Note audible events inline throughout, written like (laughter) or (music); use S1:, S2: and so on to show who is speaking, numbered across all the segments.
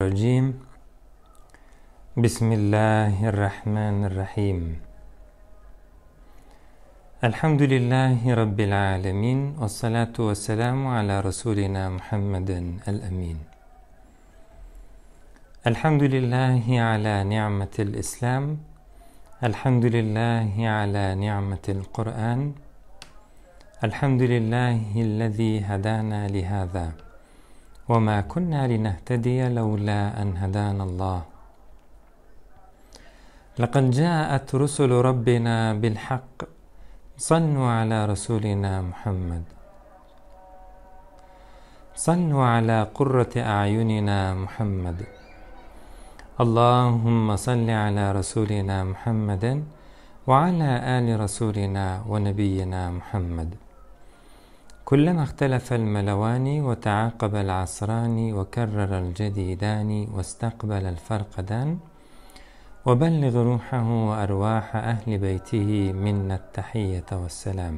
S1: الرجيم. بسم الله الرحمن الرحيم. الحمد لله رب العالمين والصلاة والسلام على رسولنا محمد الأمين. الحمد لله على نعمة الإسلام. الحمد لله على نعمة القرآن. الحمد لله الذي هدانا لهذا. وما كنا لنهتدي لولا أن هدانا الله. لقد جاءت رسل ربنا بالحق صلوا على رسولنا محمد. صلوا على قرة أعيننا محمد. اللهم صل على رسولنا محمد وعلى آل رسولنا ونبينا محمد. كلما اختلف الملوان وتعاقب العصران وكرر الجديدان واستقبل الفرقدان وبلغ روحه وأرواح أهل بيته منا التحية والسلام.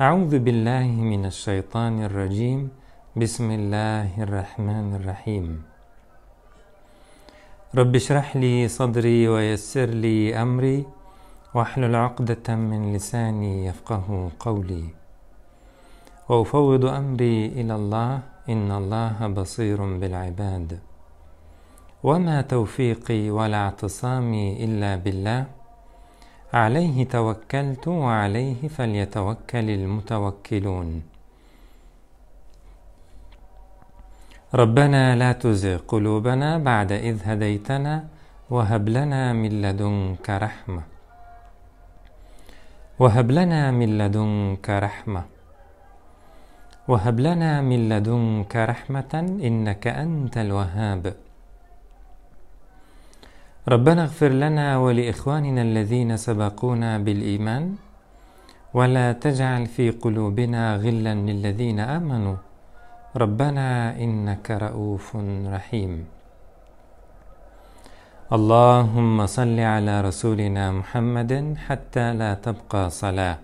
S1: أعوذ بالله من الشيطان الرجيم. بسم الله الرحمن الرحيم. رب اشرح لي صدري ويسر لي أمري واحلل عقدة من لساني يفقه قولي. وأفوض أمري إلى الله إن الله بصير بالعباد. وما توفيقي ولا اعتصامي إلا بالله. عليه توكلت وعليه فليتوكل المتوكلون. ربنا لا تزغ قلوبنا بعد إذ هديتنا وهب لنا من لدنك رحمة. وهب لنا من لدنك رحمة. وهب لنا من لدنك رحمة إنك أنت الوهاب. ربنا اغفر لنا ولإخواننا الذين سبقونا بالإيمان ولا تجعل في قلوبنا غلا للذين آمنوا. ربنا إنك رؤوف رحيم. اللهم صل على رسولنا محمد حتى لا تبقى صلاة.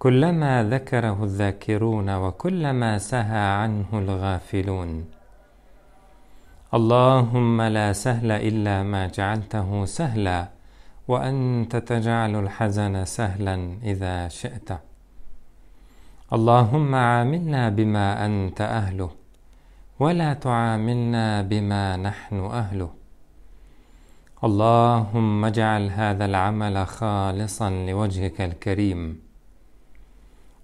S1: كلما ذكره الذاكرون وكلما سهى عنه الغافلون. اللهم لا سهل إلا ما جعلته سهلا وأنت تجعل الحزن سهلا إذا شئت. اللهم عاملنا بما أنت أهله ولا تعاملنا بما نحن أهله. اللهم اجعل هذا العمل خالصا لوجهك الكريم.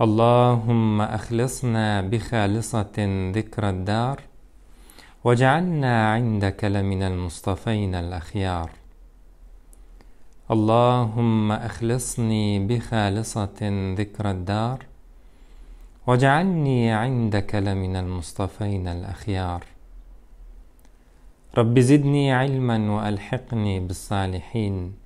S1: اللهم أخلصنا بخالصة ذكر الدار واجعلنا عندك لمن المصطفين الأخيار. اللهم أخلصني بخالصة ذكر الدار واجعلني عندك لمن المصطفين الأخيار. رب زدني علما وألحقني بالصالحين.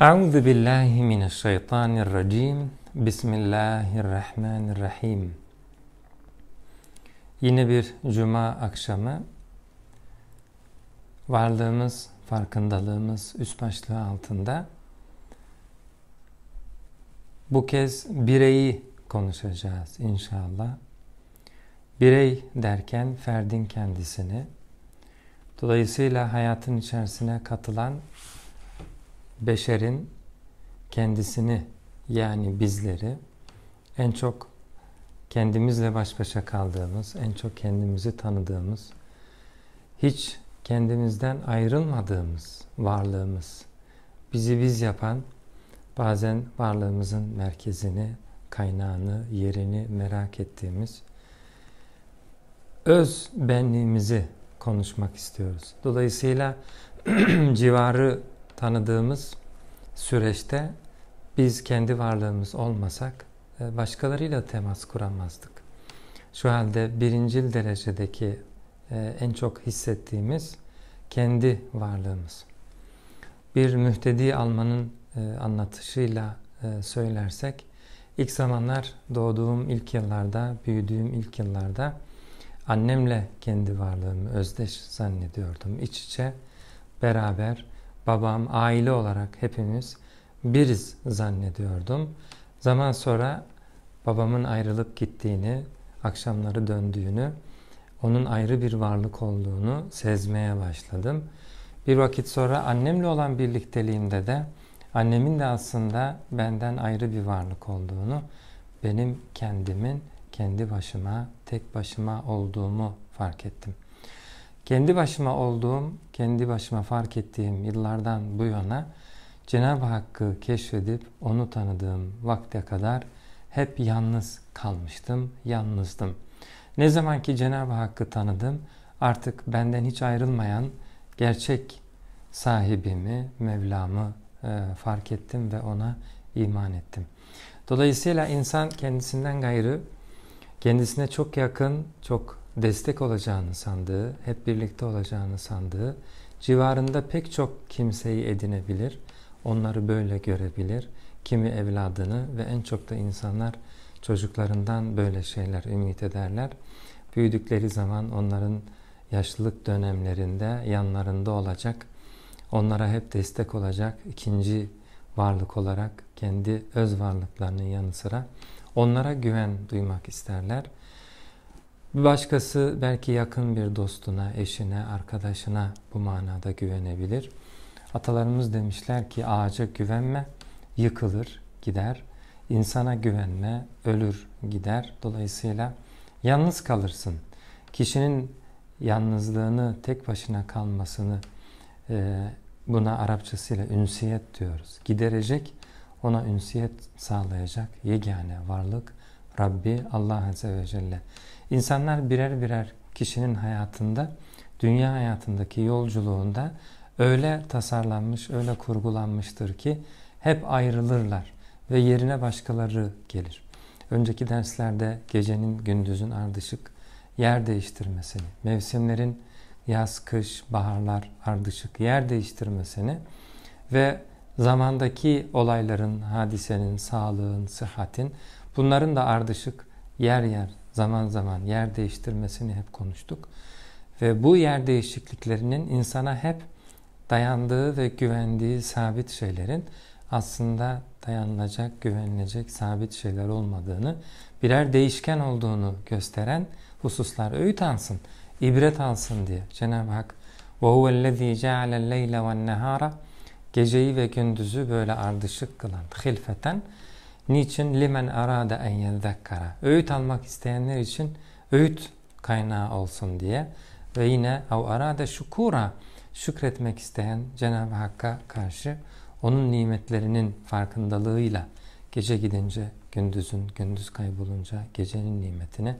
S1: Euzu billahi mineşşeytanirracim. Bismillahirrahmanirrahim. Yine bir cuma akşamı varlığımız, farkındalığımız üst başlığı altında bu kez bireyi konuşacağız inşallah. Birey derken ferdin kendisini, dolayısıyla hayatın içerisine katılan beşerin kendisini yani bizleri en çok kendimizle baş başa kaldığımız, en çok kendimizi tanıdığımız, hiç kendimizden ayrılmadığımız varlığımız, bizi biz yapan, bazen varlığımızın merkezini, kaynağını, yerini merak ettiğimiz öz benliğimizi konuşmak istiyoruz. Dolayısıyla (clears throat) civarı tanıdığımız süreçte biz kendi varlığımız olmasak e, başkalarıyla temas kuramazdık. Şu halde birincil derecedeki e, en çok hissettiğimiz kendi varlığımız. Bir mühtedi almanın e, anlatışıyla söylersek, ilk zamanlar doğduğum ilk yıllarda, büyüdüğüm ilk yıllarda annemle kendi varlığımı özdeş zannediyordum. İç içe, beraber, babam, aile olarak hepimiz biriz zannediyordum. Zaman sonra babamın ayrılıp gittiğini, akşamları döndüğünü, onun ayrı bir varlık olduğunu sezmeye başladım. Bir vakit sonra annemle olan birlikteliğimde de annemin de aslında benden ayrı bir varlık olduğunu, benim kendimin kendi başıma, tek başıma olduğumu fark ettim. Kendi başıma olduğum, kendi başıma fark ettiğim yıllardan bu yana Cenab-ı Hakk'ı keşfedip onu tanıdığım vakte kadar hep yalnız kalmıştım, yalnızdım. Ne zaman ki Cenab-ı Hakk'ı tanıdım, artık benden hiç ayrılmayan gerçek sahibimi, Mevlam'ı e, fark ettim ve ona iman ettim. Dolayısıyla insan kendisinden gayrı, kendisine çok yakın, çok destek olacağını sandığı, hep birlikte olacağını sandığı, civarında pek çok kimseyi edinebilir, onları böyle görebilir, kimi evladını ve en çok da insanlar çocuklarından böyle şeyler ümit ederler. Büyüdükleri zaman onların yaşlılık dönemlerinde yanlarında olacak, onlara hep destek olacak ikinci varlık olarak kendi öz varlıklarının yanı sıra onlara güven duymak isterler. Bir başkası belki yakın bir dostuna, eşine, arkadaşına bu manada güvenebilir. Atalarımız demişler ki ağaca güvenme, yıkılır, gider. İnsana güvenme, ölür, gider. Dolayısıyla yalnız kalırsın. Kişinin yalnızlığını, tek başına kalmasını e, buna Arapçasıyla ünsiyet diyoruz. Giderecek, ona ünsiyet sağlayacak yegane varlık Rabbi Allah Azze ve Celle. İnsanlar birer birer kişinin hayatında, dünya hayatındaki yolculuğunda öyle tasarlanmış, öyle kurgulanmıştır ki hep ayrılırlar ve yerine başkaları gelir. Önceki derslerde gecenin gündüzün ardışık yer değiştirmesini, mevsimlerin yaz, kış, baharlar ardışık yer değiştirmesini ve zamandaki olayların, hadisenin, sağlığın, sıhhatin bunların da ardışık yer yer zaman zaman yer değiştirmesini hep konuştuk. Ve bu yer değişikliklerinin insana hep dayandığı ve güvendiği sabit şeylerin aslında dayanılacak, güvenilecek sabit şeyler olmadığını, birer değişken olduğunu gösteren hususlar öğüt alsın, ibret alsın diye Cenab-ı Hak وَهُوَ الَّذ۪ي جَعَلَ اللَّيْلَ وَالنَّهَارَ Geceyi ve gündüzü böyle ardışık kılan, hilfeten, Niçin? Limen arada en yezekkara. Öğüt almak isteyenler için öğüt kaynağı olsun diye. Ve yine av arada şukura şükretmek isteyen Cenab-ı Hakk'a karşı onun nimetlerinin farkındalığıyla gece gidince gündüzün, gündüz kaybolunca gecenin nimetini,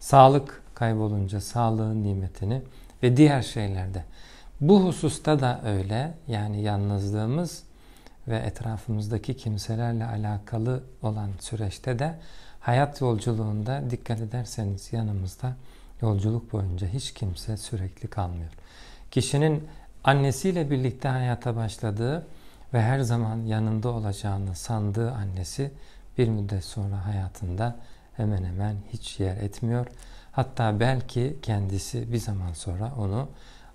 S1: sağlık kaybolunca sağlığın nimetini ve diğer şeylerde. Bu hususta da öyle. Yani yalnızlığımız ve etrafımızdaki kimselerle alakalı olan süreçte de hayat yolculuğunda dikkat ederseniz yanımızda yolculuk boyunca hiç kimse sürekli kalmıyor. Kişinin annesiyle birlikte hayata başladığı ve her zaman yanında olacağını sandığı annesi bir müddet sonra hayatında hemen hemen hiç yer etmiyor. Hatta belki kendisi bir zaman sonra onu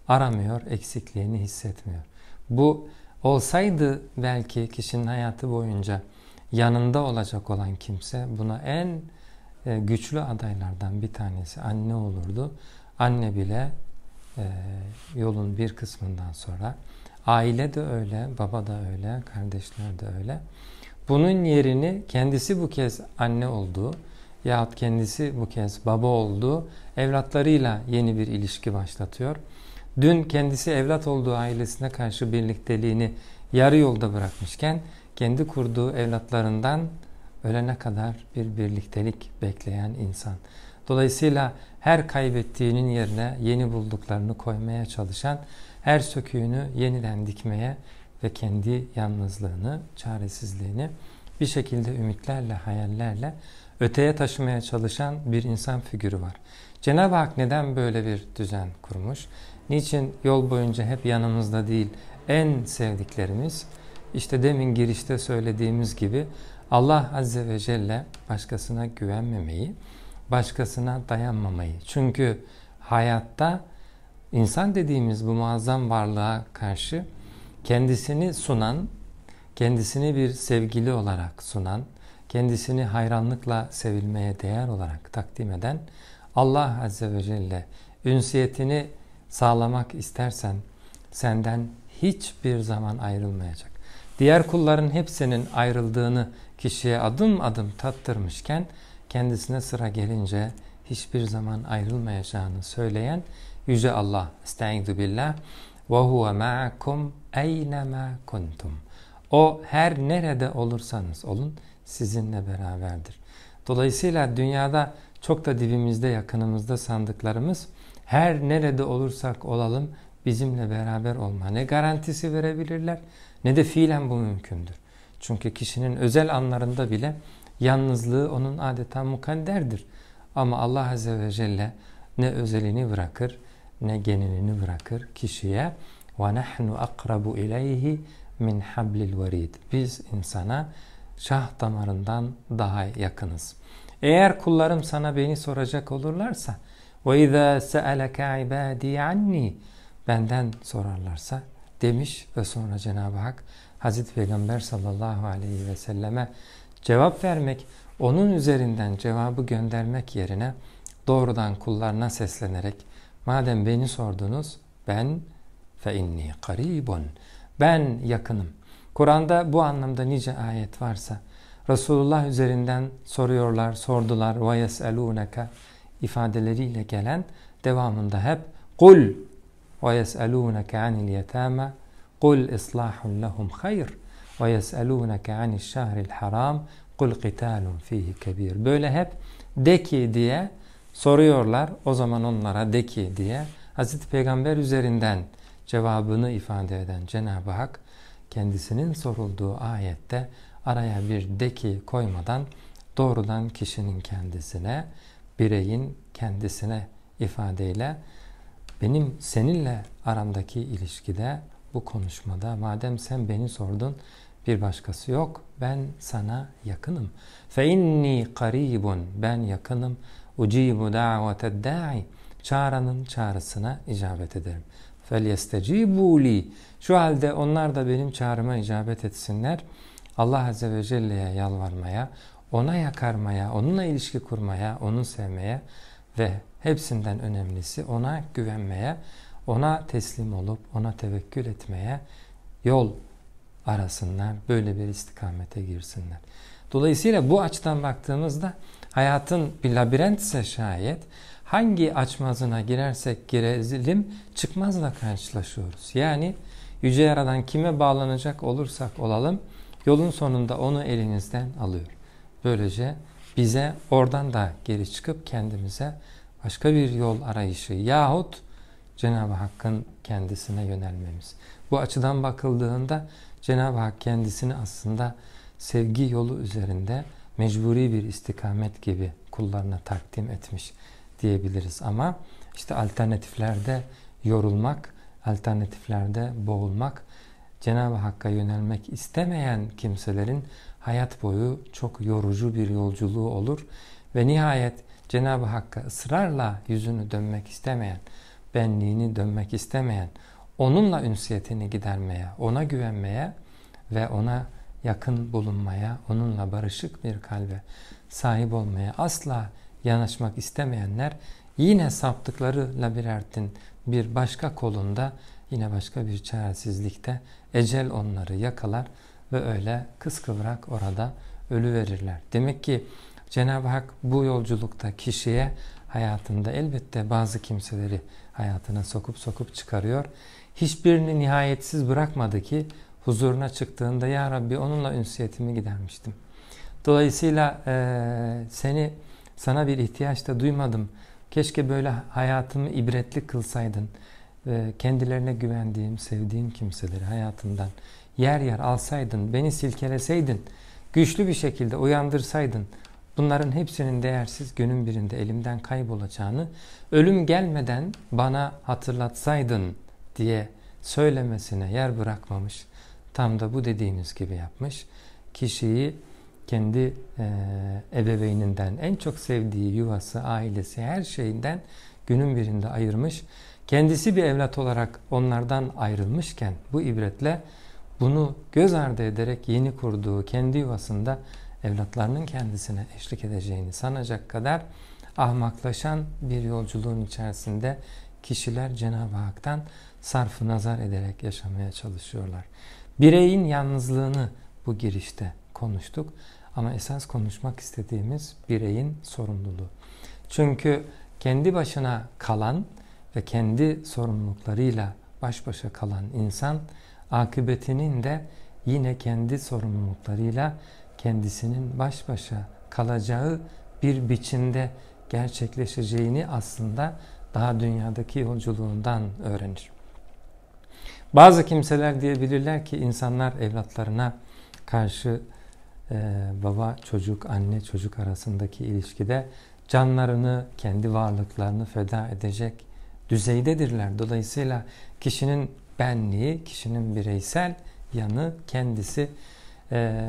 S1: aramıyor, eksikliğini hissetmiyor. Bu olsaydı belki kişinin hayatı boyunca yanında olacak olan kimse buna en e, güçlü adaylardan bir tanesi anne olurdu. Anne bile e, yolun bir kısmından sonra aile de öyle, baba da öyle, kardeşler de öyle. Bunun yerini kendisi bu kez anne olduğu yahut kendisi bu kez baba olduğu evlatlarıyla yeni bir ilişki başlatıyor. Dün kendisi evlat olduğu ailesine karşı birlikteliğini yarı yolda bırakmışken kendi kurduğu evlatlarından ölene kadar bir birliktelik bekleyen insan. Dolayısıyla her kaybettiğinin yerine yeni bulduklarını koymaya çalışan, her söküğünü yeniden dikmeye ve kendi yalnızlığını, çaresizliğini bir şekilde ümitlerle, hayallerle öteye taşımaya çalışan bir insan figürü var. Cenab-ı Hak neden böyle bir düzen kurmuş? Niçin yol boyunca hep yanımızda değil, en sevdiklerimiz, işte demin girişte söylediğimiz gibi Allah Azze ve Celle başkasına güvenmemeyi, başkasına dayanmamayı. Çünkü hayatta insan dediğimiz bu muazzam varlığa karşı kendisini sunan, kendisini bir sevgili olarak sunan, kendisini hayranlıkla sevilmeye değer olarak takdim eden Allah Azze ve Celle ünsiyetini sağlamak istersen senden hiçbir zaman ayrılmayacak. Diğer kulların hepsinin ayrıldığını kişiye adım adım tattırmışken kendisine sıra gelince hiçbir zaman ayrılmayacağını söyleyen Yüce Allah Estaizu billah ve huve ma'akum eynema kuntum. O her nerede olursanız olun sizinle beraberdir. Dolayısıyla dünyada çok da dibimizde yakınımızda sandıklarımız her nerede olursak olalım bizimle beraber olma ne garantisi verebilirler ne de fiilen bu mümkündür. Çünkü kişinin özel anlarında bile yalnızlığı onun adeta mukadderdir. Ama Allah Azze ve Celle ne özelini bırakır ne genelini bırakır kişiye. وَنَحْنُ أَقْرَبُ اِلَيْهِ min hablil varid. Biz insana şah damarından daha yakınız. Eğer kullarım sana beni soracak olurlarsa ve izâ se'eleke ibâdî anni benden sorarlarsa demiş ve sonra Cenab-ı Hak Hazreti Peygamber sallallahu aleyhi ve selleme cevap vermek, onun üzerinden cevabı göndermek yerine doğrudan kullarına seslenerek madem beni sordunuz ben fe inni karibun ben yakınım. Kur'an'da bu anlamda nice ayet varsa Resulullah üzerinden soruyorlar, sordular ve yeselûneke ifadeleriyle gelen devamında hep kul ve yeselûneke anil yetâme kul islahun lehum hayr ve yeselûneke anil şahril haram kul qitalun fihi kebir. Böyle hep de ki diye soruyorlar. O zaman onlara de ki diye Hazreti Peygamber üzerinden cevabını ifade eden Cenab-ı Hak kendisinin sorulduğu ayette araya bir deki koymadan doğrudan kişinin kendisine, bireyin kendisine ifadeyle benim seninle aramdaki ilişkide bu konuşmada madem sen beni sordun bir başkası yok ben sana yakınım. Fe inni karibun ben yakınım. Ucibu daveted da'i çağıranın çağrısına icabet ederim. Fel yestecibu li şu halde onlar da benim çağrıma icabet etsinler. Allah Azze ve Celle'ye yalvarmaya, ona yakarmaya, onunla ilişki kurmaya, onu sevmeye ve hepsinden önemlisi ona güvenmeye, ona teslim olup ona tevekkül etmeye yol arasınlar, böyle bir istikamete girsinler. Dolayısıyla bu açıdan baktığımızda hayatın bir labirentse şayet hangi açmazına girersek girelim çıkmazla karşılaşıyoruz. Yani Yüce Yaradan kime bağlanacak olursak olalım yolun sonunda onu elinizden alıyor. Böylece bize oradan da geri çıkıp kendimize başka bir yol arayışı yahut Cenab-ı Hakk'ın kendisine yönelmemiz. Bu açıdan bakıldığında Cenab-ı Hak kendisini aslında sevgi yolu üzerinde mecburi bir istikamet gibi kullarına takdim etmiş diyebiliriz. Ama işte alternatiflerde yorulmak, alternatiflerde boğulmak, Cenab-ı Hakk'a yönelmek istemeyen kimselerin hayat boyu çok yorucu bir yolculuğu olur ve nihayet Cenab-ı Hakk'a ısrarla yüzünü dönmek istemeyen, benliğini dönmek istemeyen, onunla ünsiyetini gidermeye, ona güvenmeye ve ona yakın bulunmaya, onunla barışık bir kalbe sahip olmaya asla yanaşmak istemeyenler yine saptıkları labirentin bir başka kolunda yine başka bir çaresizlikte ecel onları yakalar ve öyle kıskıvrak orada ölü verirler. Demek ki Cenab-ı Hak bu yolculukta kişiye hayatında elbette bazı kimseleri hayatına sokup sokup çıkarıyor. Hiçbirini nihayetsiz bırakmadı ki huzuruna çıktığında Ya Rabbi onunla ünsiyetimi gidermiştim. Dolayısıyla e, seni sana bir ihtiyaç da duymadım. Keşke böyle hayatımı ibretli kılsaydın. E, kendilerine güvendiğim, sevdiğim kimseleri hayatımdan yer yer alsaydın, beni silkeleseydin, güçlü bir şekilde uyandırsaydın, bunların hepsinin değersiz günün birinde elimden kaybolacağını, ölüm gelmeden bana hatırlatsaydın diye söylemesine yer bırakmamış. Tam da bu dediğimiz gibi yapmış. Kişiyi kendi e, ebeveyninden, en çok sevdiği yuvası, ailesi, her şeyinden günün birinde ayırmış. Kendisi bir evlat olarak onlardan ayrılmışken bu ibretle bunu göz ardı ederek yeni kurduğu kendi yuvasında evlatlarının kendisine eşlik edeceğini sanacak kadar ahmaklaşan bir yolculuğun içerisinde kişiler Cenab-ı Hak'tan sarfı nazar ederek yaşamaya çalışıyorlar. Bireyin yalnızlığını bu girişte konuştuk ama esas konuşmak istediğimiz bireyin sorumluluğu. Çünkü kendi başına kalan ve kendi sorumluluklarıyla baş başa kalan insan akıbetinin de yine kendi sorumluluklarıyla kendisinin baş başa kalacağı bir biçimde gerçekleşeceğini aslında daha dünyadaki yolculuğundan öğrenir. Bazı kimseler diyebilirler ki insanlar evlatlarına karşı e, baba çocuk, anne çocuk arasındaki ilişkide canlarını, kendi varlıklarını feda edecek düzeydedirler. Dolayısıyla kişinin benliği, kişinin bireysel yanı kendisi e,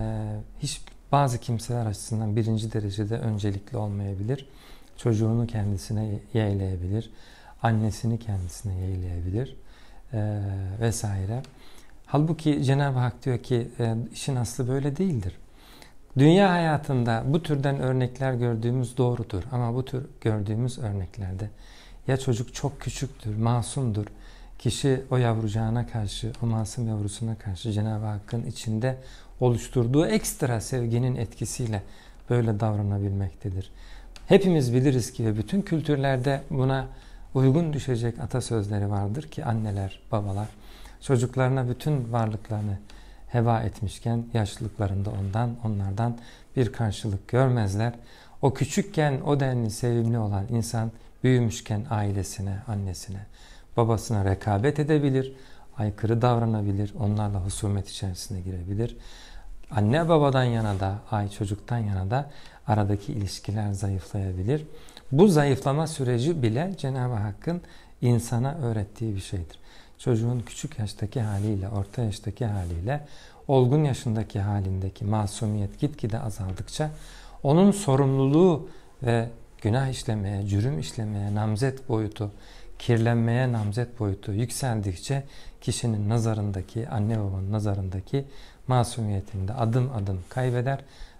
S1: hiç bazı kimseler açısından birinci derecede öncelikli olmayabilir. Çocuğunu kendisine yeğleyebilir, annesini kendisine yeğleyebilir e, vesaire. Halbuki Cenab-ı Hak diyor ki e, işin aslı böyle değildir. Dünya hayatında bu türden örnekler gördüğümüz doğrudur ama bu tür gördüğümüz örneklerde ya çocuk çok küçüktür, masumdur, kişi o yavrucağına karşı, o masum yavrusuna karşı Cenab-ı Hakk'ın içinde oluşturduğu ekstra sevginin etkisiyle böyle davranabilmektedir. Hepimiz biliriz ki ve bütün kültürlerde buna uygun düşecek atasözleri vardır ki anneler, babalar çocuklarına bütün varlıklarını heba etmişken yaşlılıklarında ondan, onlardan bir karşılık görmezler. O küçükken o denli sevimli olan insan büyümüşken ailesine, annesine, babasına rekabet edebilir, aykırı davranabilir, onlarla husumet içerisine girebilir. Anne babadan yana da, ay çocuktan yana da aradaki ilişkiler zayıflayabilir. Bu zayıflama süreci bile Cenab-ı Hakk'ın insana öğrettiği bir şeydir. Çocuğun küçük yaştaki haliyle, orta yaştaki haliyle, olgun yaşındaki halindeki masumiyet gitgide azaldıkça onun sorumluluğu ve günah işlemeye, cürüm işlemeye namzet boyutu, kirlenmeye namzet boyutu yükseldikçe kişinin nazarındaki, anne babanın nazarındaki masumiyetini de adım adım kaybeder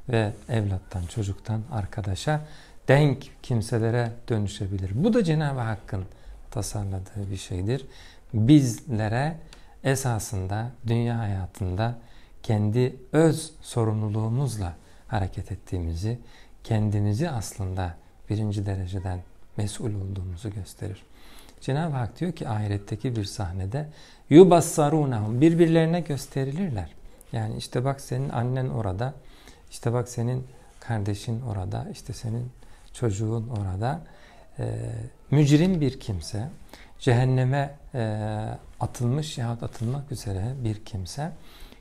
S1: ve evlattan, çocuktan, arkadaşa denk kimselere dönüşebilir. Bu da Cenab-ı Hakk'ın tasarladığı bir şeydir. Bizlere esasında dünya hayatında kendi öz sorumluluğumuzla hareket ettiğimizi, kendimizi aslında birinci dereceden mesul olduğumuzu gösterir. Cenab-ı Hak diyor ki ahiretteki bir sahnede yubassarunahum birbirlerine gösterilirler. Yani işte bak senin annen orada, işte bak senin kardeşin orada, işte senin çocuğun orada. E, mücrim bir kimse, cehenneme e, atılmış yahut atılmak üzere bir kimse,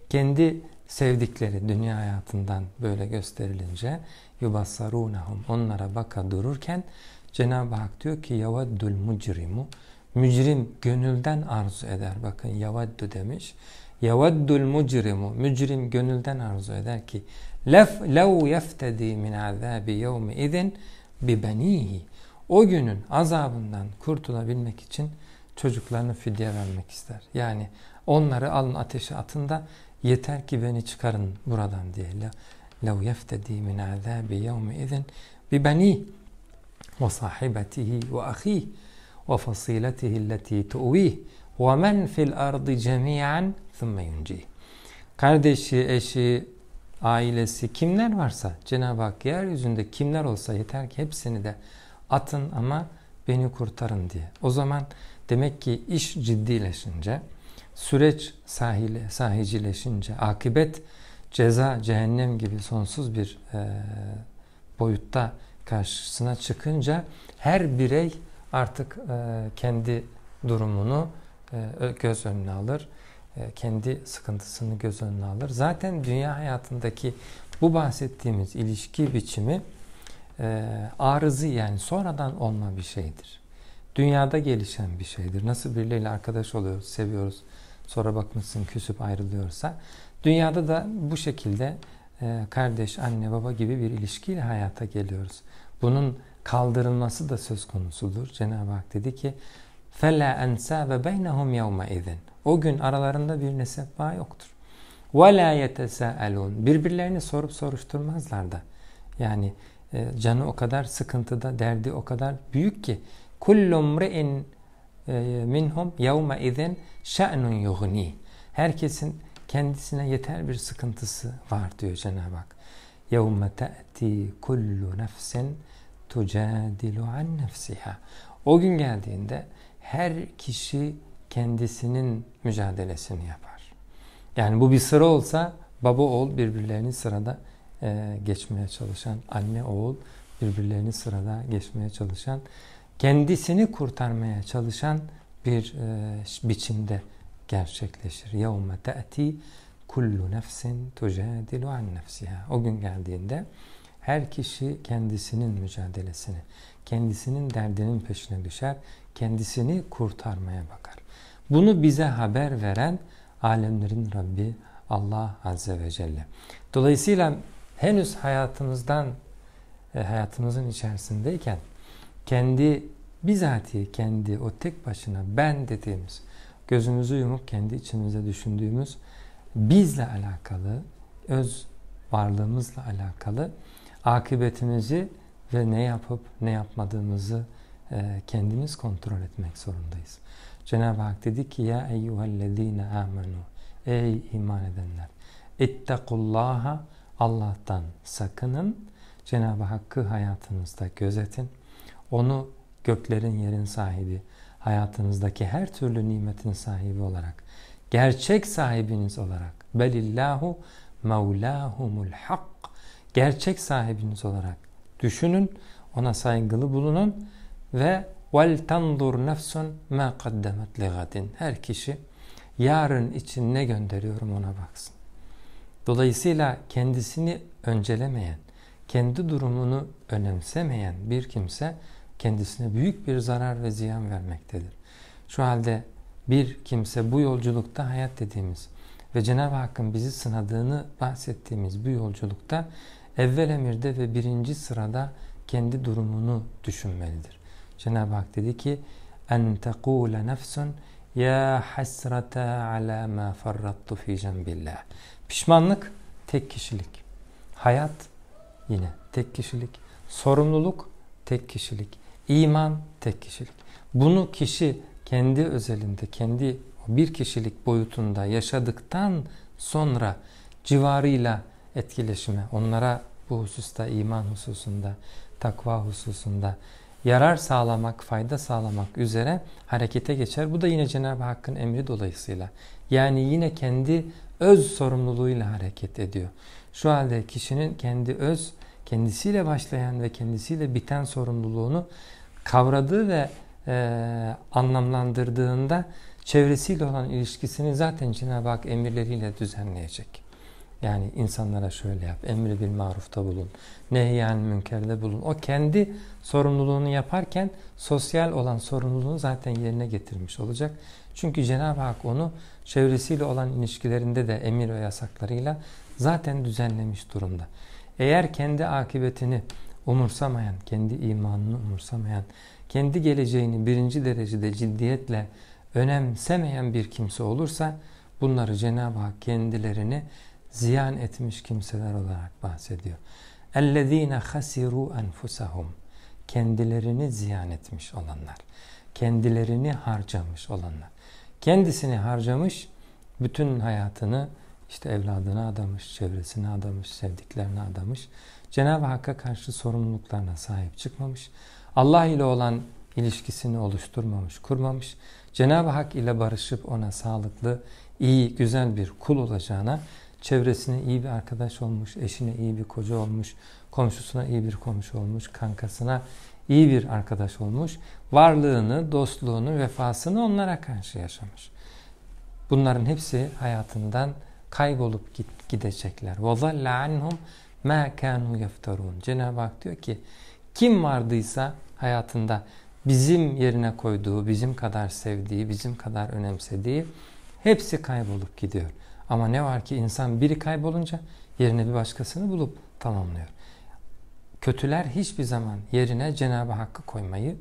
S1: kendi sevdikleri dünya hayatından böyle gösterilince yubassarunahum onlara baka dururken Cenab-ı Hak diyor ki yavaddul mucrimu mücrim gönülden arzu eder. Bakın yavaddu demiş. Yavaddul mucrimu mücrim gönülden arzu eder ki lef lev yeftedi min azabi yevmi idin bi benihi o günün azabından kurtulabilmek için çocuklarını fidye vermek ister. Yani onları alın ateşe atın da yeter ki beni çıkarın buradan diye. لَوْ يَفْتَدِي مِنْ عَذَابِ يَوْمِ اِذٍ بِبَنِيهِ وَصَاحِبَتِهِ وَأَخِيهِ وَفَصِيلَتِهِ الَّتِي تُؤْوِيهِ وَمَنْ فِي الْأَرْضِ جَمِيعًا ثُمَّ يُنْجِيهِ Kardeşi, eşi, ailesi kimler varsa Cenab-ı Hak yeryüzünde kimler olsa yeter ki hepsini de atın ama beni kurtarın diye. O zaman demek ki iş ciddileşince, süreç sahile, sahicileşince, akibet ceza, cehennem gibi sonsuz bir e, boyutta karşısına çıkınca her birey artık e, kendi durumunu e, göz önüne alır. E, kendi sıkıntısını göz önüne alır. Zaten dünya hayatındaki bu bahsettiğimiz ilişki biçimi e, arızı yani sonradan olma bir şeydir. Dünyada gelişen bir şeydir. Nasıl birileriyle arkadaş oluyoruz, seviyoruz Sonra bakmışsın küsüp ayrılıyorsa. Dünyada da bu şekilde e, kardeş, anne, baba gibi bir ilişkiyle hayata geliyoruz. Bunun kaldırılması da söz konusudur. Cenab-ı Hak dedi ki فَلَا أَنْسَابَ بَيْنَهُمْ يَوْمَ اِذٍ O gün aralarında bir nesep bağ yoktur. وَلَا يَتَسَاءَلُونَ Birbirlerini sorup soruşturmazlar da. Yani e, canı o kadar sıkıntıda, derdi o kadar büyük ki كُلُّ مْرِئٍ minhum yevme izin şe'nun yughni. Herkesin kendisine yeter bir sıkıntısı var diyor Cenab-ı Hak. Yevme te'ti kullu nefsin tucadilu an nefsiha. O gün geldiğinde her kişi kendisinin mücadelesini yapar. Yani bu bir sıra olsa baba oğul birbirlerini sırada e, geçmeye çalışan, anne oğul birbirlerini sırada geçmeye çalışan, kendisini kurtarmaya çalışan bir e, biçimde gerçekleşir. يَوْمَ تَأْتِي kullu nefsin tujadilu an nefsiha. O gün geldiğinde her kişi kendisinin mücadelesini, kendisinin derdinin peşine düşer, kendisini kurtarmaya bakar. Bunu bize haber veren alemlerin Rabbi Allah Azze ve Celle. Dolayısıyla henüz hayatımızdan, e, hayatımızın içerisindeyken kendi bizatihi kendi o tek başına ben dediğimiz gözümüzü yumup kendi içimize düşündüğümüz bizle alakalı, öz varlığımızla alakalı akıbetimizi ve ne yapıp ne yapmadığımızı e, kendimiz kontrol etmek zorundayız. Cenab-ı Hak dedi ki ya eyyühellezine amenu ey iman edenler ittakullaha Allah'tan sakının Cenab-ı Hakk'ı hayatınızda gözetin. Onu göklerin yerin sahibi, hayatınızdaki her türlü nimetin sahibi olarak, gerçek sahibiniz olarak, belillahu mevlahumul hak, gerçek sahibiniz olarak düşünün, ona saygılı bulunun ve vel tandur nefsun ma kaddemet ligadin. Her kişi yarın için ne gönderiyorum ona baksın. Dolayısıyla kendisini öncelemeyen, kendi durumunu önemsemeyen bir kimse kendisine büyük bir zarar ve ziyan vermektedir. Şu halde bir kimse bu yolculukta hayat dediğimiz ve Cenab-ı Hakk'ın bizi sınadığını bahsettiğimiz bu yolculukta evvel emirde ve birinci sırada kendi durumunu düşünmelidir. Cenab-ı Hak dedi ki en tekule nefsun ya hasrata ala ma farrattu fi cembillah. Pişmanlık tek kişilik. Hayat yine tek kişilik. Sorumluluk tek kişilik. İman tek kişilik. Bunu kişi kendi özelinde, kendi bir kişilik boyutunda yaşadıktan sonra civarıyla etkileşime, onlara bu hususta, iman hususunda, takva hususunda yarar sağlamak, fayda sağlamak üzere harekete geçer. Bu da yine Cenab-ı Hakk'ın emri dolayısıyla. Yani yine kendi öz sorumluluğuyla hareket ediyor. Şu halde kişinin kendi öz, kendisiyle başlayan ve kendisiyle biten sorumluluğunu kavradığı ve e, anlamlandırdığında çevresiyle olan ilişkisini zaten Cenab-ı Hak emirleriyle düzenleyecek. Yani insanlara şöyle yap, emri bil marufta bulun, nehyen münkerde bulun. O kendi sorumluluğunu yaparken sosyal olan sorumluluğunu zaten yerine getirmiş olacak. Çünkü Cenab-ı Hak onu çevresiyle olan ilişkilerinde de emir ve yasaklarıyla zaten düzenlemiş durumda. Eğer kendi akıbetini umursamayan, kendi imanını umursamayan, kendi geleceğini birinci derecede ciddiyetle önemsemeyen bir kimse olursa bunları Cenab-ı Hak kendilerini ziyan etmiş kimseler olarak bahsediyor. اَلَّذ۪ينَ خَسِرُوا أَنْفُسَهُمْ Kendilerini ziyan etmiş olanlar. Kendilerini harcamış olanlar. Kendisini harcamış, bütün hayatını işte evladına adamış, çevresine adamış, sevdiklerine adamış. Cenab-ı Hakk'a karşı sorumluluklarına sahip çıkmamış. Allah ile olan ilişkisini oluşturmamış, kurmamış. Cenab-ı Hak ile barışıp ona sağlıklı, iyi, güzel bir kul olacağına çevresine iyi bir arkadaş olmuş, eşine iyi bir koca olmuş, komşusuna iyi bir komşu olmuş, kankasına iyi bir arkadaş olmuş. Varlığını, dostluğunu, vefasını onlara karşı yaşamış. Bunların hepsi hayatından kaybolup gidecekler. وَظَلَّ عَنْهُمْ مَا كَانُوا يَفْتَرُونَ Cenab-ı Hak diyor ki kim vardıysa hayatında bizim yerine koyduğu, bizim kadar sevdiği, bizim kadar önemsediği hepsi kaybolup gidiyor. Ama ne var ki insan biri kaybolunca yerine bir başkasını bulup tamamlıyor. Kötüler hiçbir zaman yerine Cenab-ı Hakk'ı koymayı,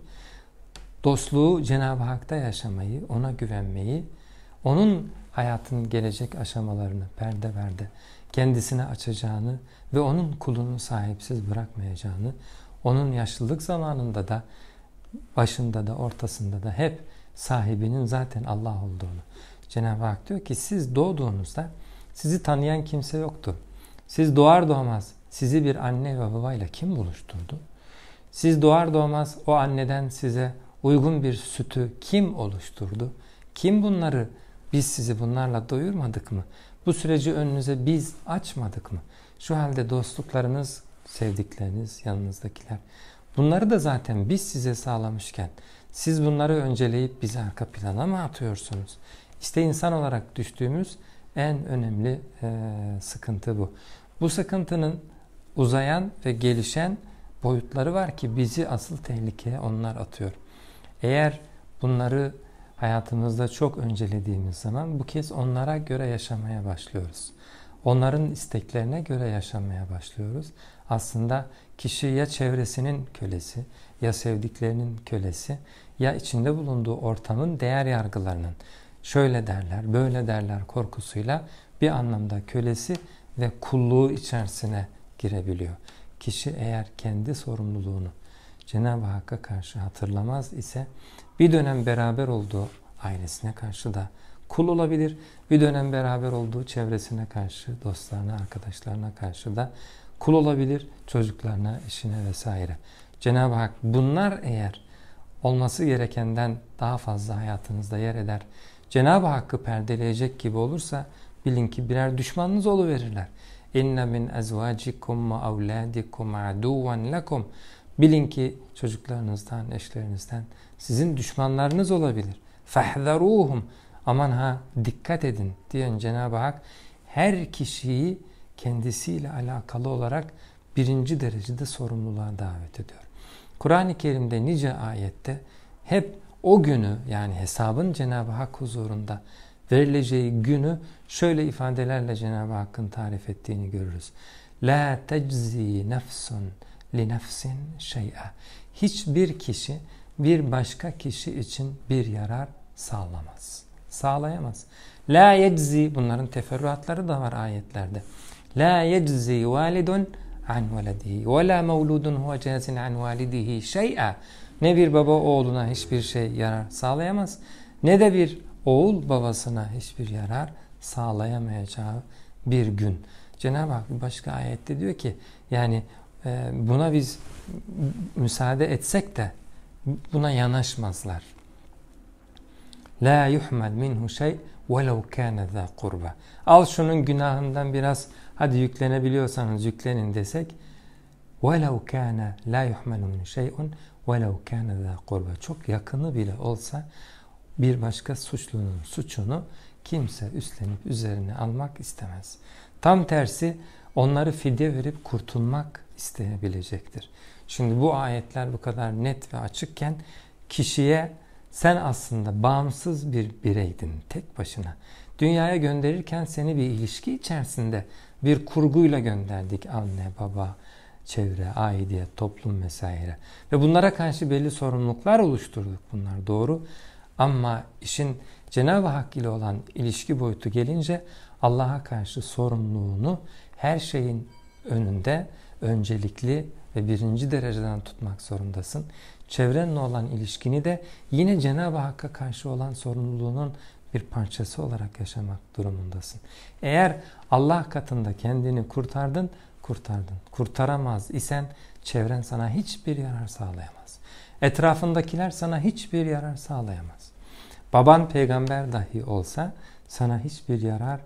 S1: dostluğu Cenab-ı Hak'ta yaşamayı, ona güvenmeyi, onun hayatın gelecek aşamalarını perde perde kendisine açacağını ve onun kulunu sahipsiz bırakmayacağını, onun yaşlılık zamanında da başında da ortasında da hep sahibinin zaten Allah olduğunu. Cenab-ı Hak diyor ki siz doğduğunuzda sizi tanıyan kimse yoktu. Siz doğar doğmaz sizi bir anne ve babayla kim buluşturdu? Siz doğar doğmaz o anneden size uygun bir sütü kim oluşturdu? Kim bunları biz sizi bunlarla doyurmadık mı? Bu süreci önünüze biz açmadık mı? Şu halde dostluklarınız, sevdikleriniz, yanınızdakiler bunları da zaten biz size sağlamışken siz bunları önceleyip bizi arka plana mı atıyorsunuz? İşte insan olarak düştüğümüz en önemli e, sıkıntı bu. Bu sıkıntının uzayan ve gelişen boyutları var ki bizi asıl tehlikeye onlar atıyor. Eğer bunları hayatımızda çok öncelediğimiz zaman bu kez onlara göre yaşamaya başlıyoruz. Onların isteklerine göre yaşamaya başlıyoruz. Aslında kişi ya çevresinin kölesi, ya sevdiklerinin kölesi, ya içinde bulunduğu ortamın değer yargılarının şöyle derler, böyle derler korkusuyla bir anlamda kölesi ve kulluğu içerisine girebiliyor. Kişi eğer kendi sorumluluğunu Cenab-ı Hakk'a karşı hatırlamaz ise bir dönem beraber olduğu ailesine karşı da kul olabilir. Bir dönem beraber olduğu çevresine karşı, dostlarına, arkadaşlarına karşı da kul olabilir. Çocuklarına, eşine vesaire. Cenab-ı Hak bunlar eğer olması gerekenden daha fazla hayatınızda yer eder, Cenab-ı Hakk'ı perdeleyecek gibi olursa bilin ki birer düşmanınız verirler. İnne min ezvacikum ve evladikum aduven. Bilin ki çocuklarınızdan, eşlerinizden sizin düşmanlarınız olabilir. Fehzeruhum. Aman ha dikkat edin diyen Cenab-ı Hak her kişiyi kendisiyle alakalı olarak birinci derecede sorumluluğa davet ediyor. Kur'an-ı Kerim'de nice ayette hep o günü yani hesabın Cenab-ı Hak huzurunda verileceği günü şöyle ifadelerle Cenab-ı Hakk'ın tarif ettiğini görürüz. La teczi nefsun li nefsin şey'a. Hiçbir kişi bir başka kişi için bir yarar sağlamaz. Sağlayamaz. La yeczi bunların teferruatları da var ayetlerde. La yeczi validun an veledihi ve la mevludun huve cazin an validihi şey'a. Ne bir baba oğluna hiçbir şey yarar sağlayamaz ne de bir oğul babasına hiçbir yarar sağlayamayacağı bir gün. Cenab-ı Hak bir başka ayette diyor ki yani e, buna biz müsaade etsek de buna yanaşmazlar. La yuhmel minhu şey velev kâne zâ kurba. Al şunun günahından biraz hadi yüklenebiliyorsanız yüklenin desek. Velev kâne la yuhmelu min şey'un velev kâne zâ kurba. Çok yakını bile olsa bir başka suçlunun suçunu kimse üstlenip üzerine almak istemez. Tam tersi onları fidye verip kurtulmak isteyebilecektir. Şimdi bu ayetler bu kadar net ve açıkken kişiye sen aslında bağımsız bir bireydin tek başına. Dünyaya gönderirken seni bir ilişki içerisinde bir kurguyla gönderdik. Anne, baba, çevre, aidiyet, toplum vesaire. Ve bunlara karşı belli sorumluluklar oluşturduk bunlar doğru. Ama işin Cenab-ı Hak ile olan ilişki boyutu gelince Allah'a karşı sorumluluğunu her şeyin önünde öncelikli ve birinci dereceden tutmak zorundasın. Çevrenle olan ilişkini de yine Cenab-ı Hakk'a karşı olan sorumluluğunun bir parçası olarak yaşamak durumundasın. Eğer Allah katında kendini kurtardın, kurtardın. Kurtaramaz isen çevren sana hiçbir yarar sağlayamaz. Etrafındakiler sana hiçbir yarar sağlayamaz. Baban peygamber dahi olsa sana hiçbir yarar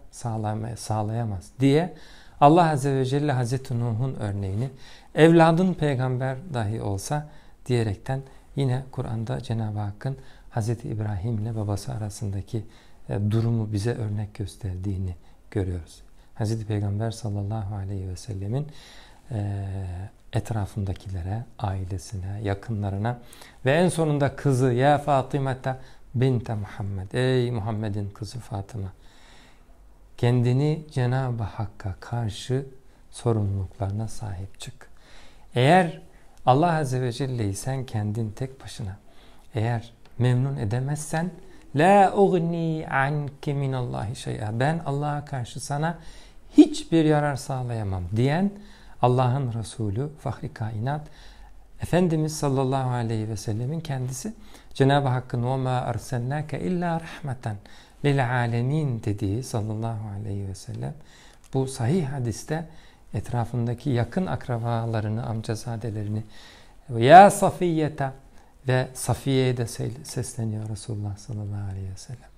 S1: sağlayamaz diye Allah Azze ve Celle Hazreti Nuh'un örneğini evladın peygamber dahi olsa diyerekten yine Kur'an'da Cenab-ı Hakk'ın Hazreti İbrahim ile babası arasındaki e, durumu bize örnek gösterdiğini görüyoruz. Hazreti Peygamber sallallahu aleyhi ve sellemin e, etrafındakilere, ailesine, yakınlarına ve en sonunda kızı ya Fatimata binte Muhammed. Ey Muhammed'in kızı Fatıma. Kendini Cenab-ı Hakk'a karşı sorumluluklarına sahip çık. Eğer Allah Azze ve Celle'yi sen kendin tek başına eğer memnun edemezsen La ugni anke minallahi şey'a ben Allah'a karşı sana hiçbir yarar sağlayamam diyen Allah'ın Resulü Fahri Kainat Efendimiz sallallahu aleyhi ve sellemin kendisi Cenab-ı Hakk'ın ve ma illa rahmeten lil alemin dediği sallallahu aleyhi ve sellem bu sahih hadiste etrafındaki yakın akrabalarını, amcazadelerini ya Safiyete ve Safiye'ye de sesleniyor Resulullah sallallahu aleyhi ve sellem.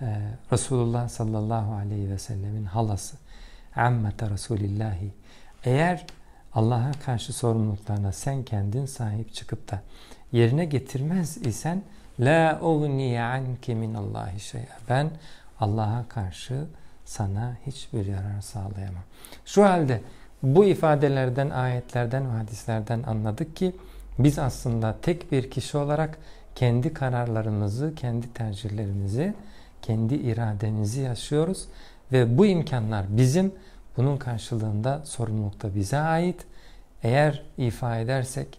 S1: Ee, Resulullah sallallahu aleyhi ve sellemin halası ammete Resulillahi eğer Allah'a karşı sorumluluklarına sen kendin sahip çıkıp da yerine getirmez isen la ugni anke min Allahi şey'a ben Allah'a karşı sana hiçbir yarar sağlayamam. Şu halde bu ifadelerden, ayetlerden ve hadislerden anladık ki biz aslında tek bir kişi olarak kendi kararlarımızı, kendi tercihlerimizi, kendi irademizi yaşıyoruz ve bu imkanlar bizim bunun karşılığında sorumluluk da bize ait. Eğer ifa edersek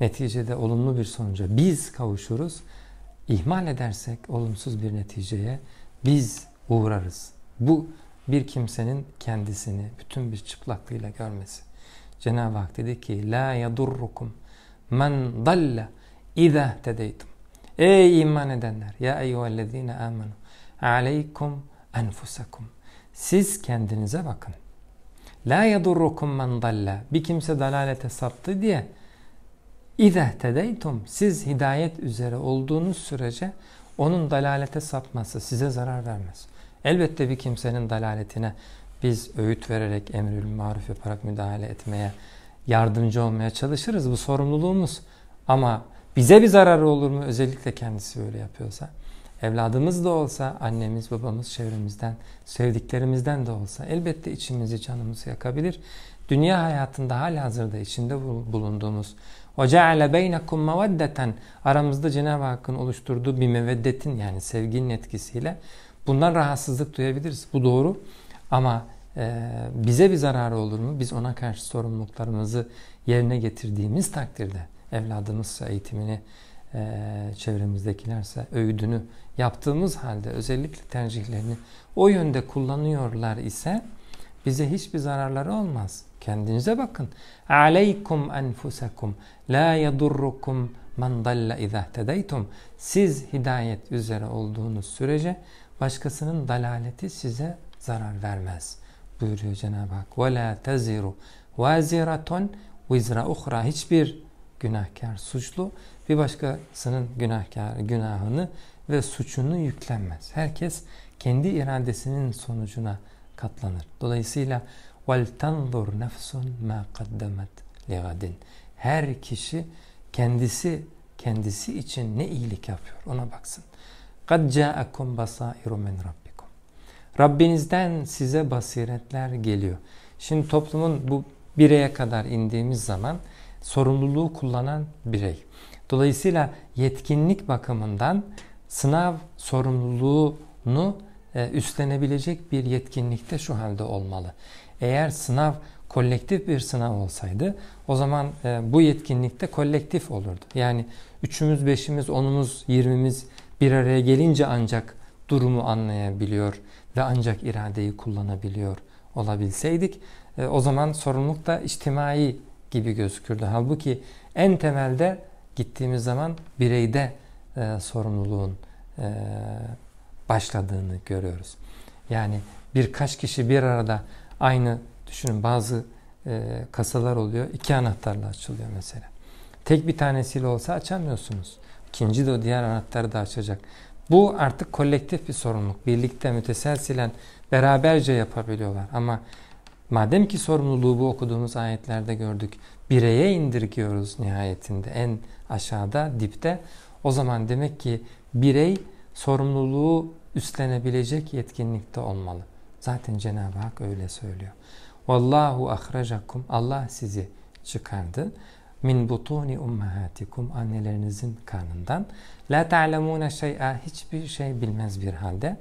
S1: neticede olumlu bir sonuca biz kavuşuruz. İhmal edersek olumsuz bir neticeye biz uğrarız. Bu bir kimsenin kendisini bütün bir çıplaklığıyla görmesi. Cenab-ı Hak dedi ki La yadurrukum men dalla izâ tedeytum. Ey iman edenler ya eyyühellezine amenu aleykum enfusakum. Siz kendinize bakın. La yadurrukum men dalla. Bir kimse dalalete saptı diye İzâ tedeytum. Siz hidayet üzere olduğunuz sürece onun dalalete sapması size zarar vermez. Elbette bir kimsenin dalaletine biz öğüt vererek emrül maruf yaparak müdahale etmeye, yardımcı olmaya çalışırız. Bu sorumluluğumuz. Ama bize bir zararı olur mu? Özellikle kendisi böyle yapıyorsa. Evladımız da olsa, annemiz, babamız, çevremizden, sevdiklerimizden de olsa elbette içimizi, canımızı yakabilir. Dünya hayatında hala hazırda içinde bulunduğumuz وَجَعَلَ بَيْنَكُمْ مَوَدَّةً Aramızda Cenab-ı Hakk'ın oluşturduğu bir meveddetin yani sevginin etkisiyle bundan rahatsızlık duyabiliriz. Bu doğru ama e, bize bir zararı olur mu? Biz ona karşı sorumluluklarımızı yerine getirdiğimiz takdirde evladımızsa eğitimini e, çevremizdekilerse öğüdünü yaptığımız halde özellikle tercihlerini o yönde kullanıyorlar ise bize hiçbir zararları olmaz. Kendinize bakın. Aleykum enfusekum la yadurrukum men dalla izâ tedeytum. Siz hidayet üzere olduğunuz sürece başkasının dalaleti size zarar vermez. Buyuruyor Cenab-ı Hak. Ve la teziru vaziratun vizra uhra. Hiçbir günahkar suçlu bir başkasının günahkar günahını ve suçunu yüklenmez. Herkes kendi iradesinin sonucuna katlanır. Dolayısıyla وَلْتَنْظُرْ نَفْسٌ مَا قَدَّمَتْ لِغَدٍ Her kişi kendisi kendisi için ne iyilik yapıyor ona baksın. قَدْ جَاءَكُمْ بَصَائِرُ مِنْ رَبِّكُمْ Rabbinizden size basiretler geliyor. Şimdi toplumun bu bireye kadar indiğimiz zaman sorumluluğu kullanan birey. Dolayısıyla yetkinlik bakımından sınav sorumluluğunu e, üstlenebilecek bir yetkinlikte şu halde olmalı. Eğer sınav kolektif bir sınav olsaydı o zaman e, bu yetkinlikte kolektif olurdu. Yani üçümüz, beşimiz, onumuz, yirmimiz bir araya gelince ancak durumu anlayabiliyor ve ancak iradeyi kullanabiliyor olabilseydik e, o zaman sorumluluk da içtimai gibi gözükürdü. Halbuki en temelde gittiğimiz zaman bireyde e, sorumluluğun e, başladığını görüyoruz. Yani birkaç kişi bir arada aynı düşünün bazı kasalar oluyor. iki anahtarla açılıyor mesela. Tek bir tanesiyle olsa açamıyorsunuz. İkinci de o diğer anahtarı da açacak. Bu artık kolektif bir sorumluluk. Birlikte müteselsilen beraberce yapabiliyorlar. Ama madem ki sorumluluğu bu okuduğumuz ayetlerde gördük. Bireye indirgiyoruz nihayetinde en aşağıda dipte. O zaman demek ki birey sorumluluğu üstlenebilecek yetkinlikte olmalı. Zaten Cenab-ı Hak öyle söylüyor. Vallahu ahrajakum Allah sizi çıkardı. Min butuni ummahatikum annelerinizin karnından. La ta'lemuna şey'a hiçbir şey bilmez bir halde.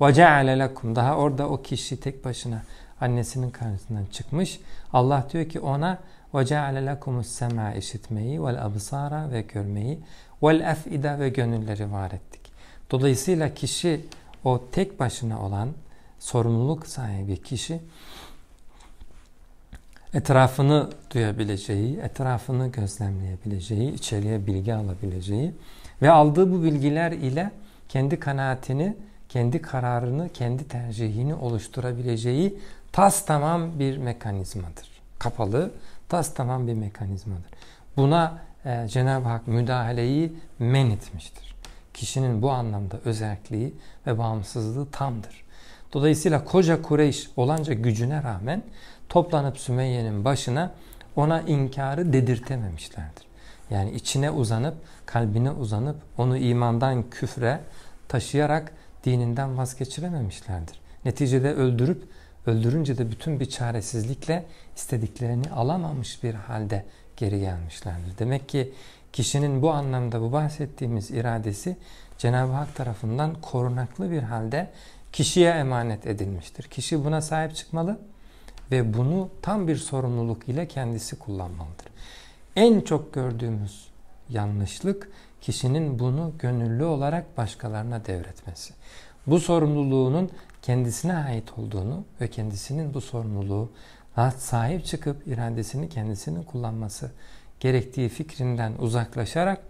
S1: Ve ceale lekum daha orada o kişi tek başına annesinin karnından çıkmış. Allah diyor ki ona ve ceale lekumus sema işitmeyi vel absara ve görmeyi vel efida ve gönülleri var ettik. Dolayısıyla kişi o tek başına olan sorumluluk sahibi kişi etrafını duyabileceği, etrafını gözlemleyebileceği, içeriye bilgi alabileceği ve aldığı bu bilgiler ile kendi kanaatini, kendi kararını, kendi tercihini oluşturabileceği tas tamam bir mekanizmadır. Kapalı, tas tamam bir mekanizmadır. Buna e, Cenab-ı Hak müdahaleyi men etmiştir. Kişinin bu anlamda özelliği ve bağımsızlığı tamdır. Dolayısıyla koca Kureyş olanca gücüne rağmen toplanıp Sümeyye'nin başına ona inkarı dedirtememişlerdir. Yani içine uzanıp, kalbine uzanıp onu imandan küfre taşıyarak dininden vazgeçirememişlerdir. Neticede öldürüp, öldürünce de bütün bir çaresizlikle istediklerini alamamış bir halde geri gelmişlerdir. Demek ki kişinin bu anlamda bu bahsettiğimiz iradesi Cenab-ı Hak tarafından korunaklı bir halde kişiye emanet edilmiştir. Kişi buna sahip çıkmalı ve bunu tam bir sorumluluk ile kendisi kullanmalıdır. En çok gördüğümüz yanlışlık kişinin bunu gönüllü olarak başkalarına devretmesi. Bu sorumluluğunun kendisine ait olduğunu ve kendisinin bu sorumluluğu sahip çıkıp iradesini kendisinin kullanması gerektiği fikrinden uzaklaşarak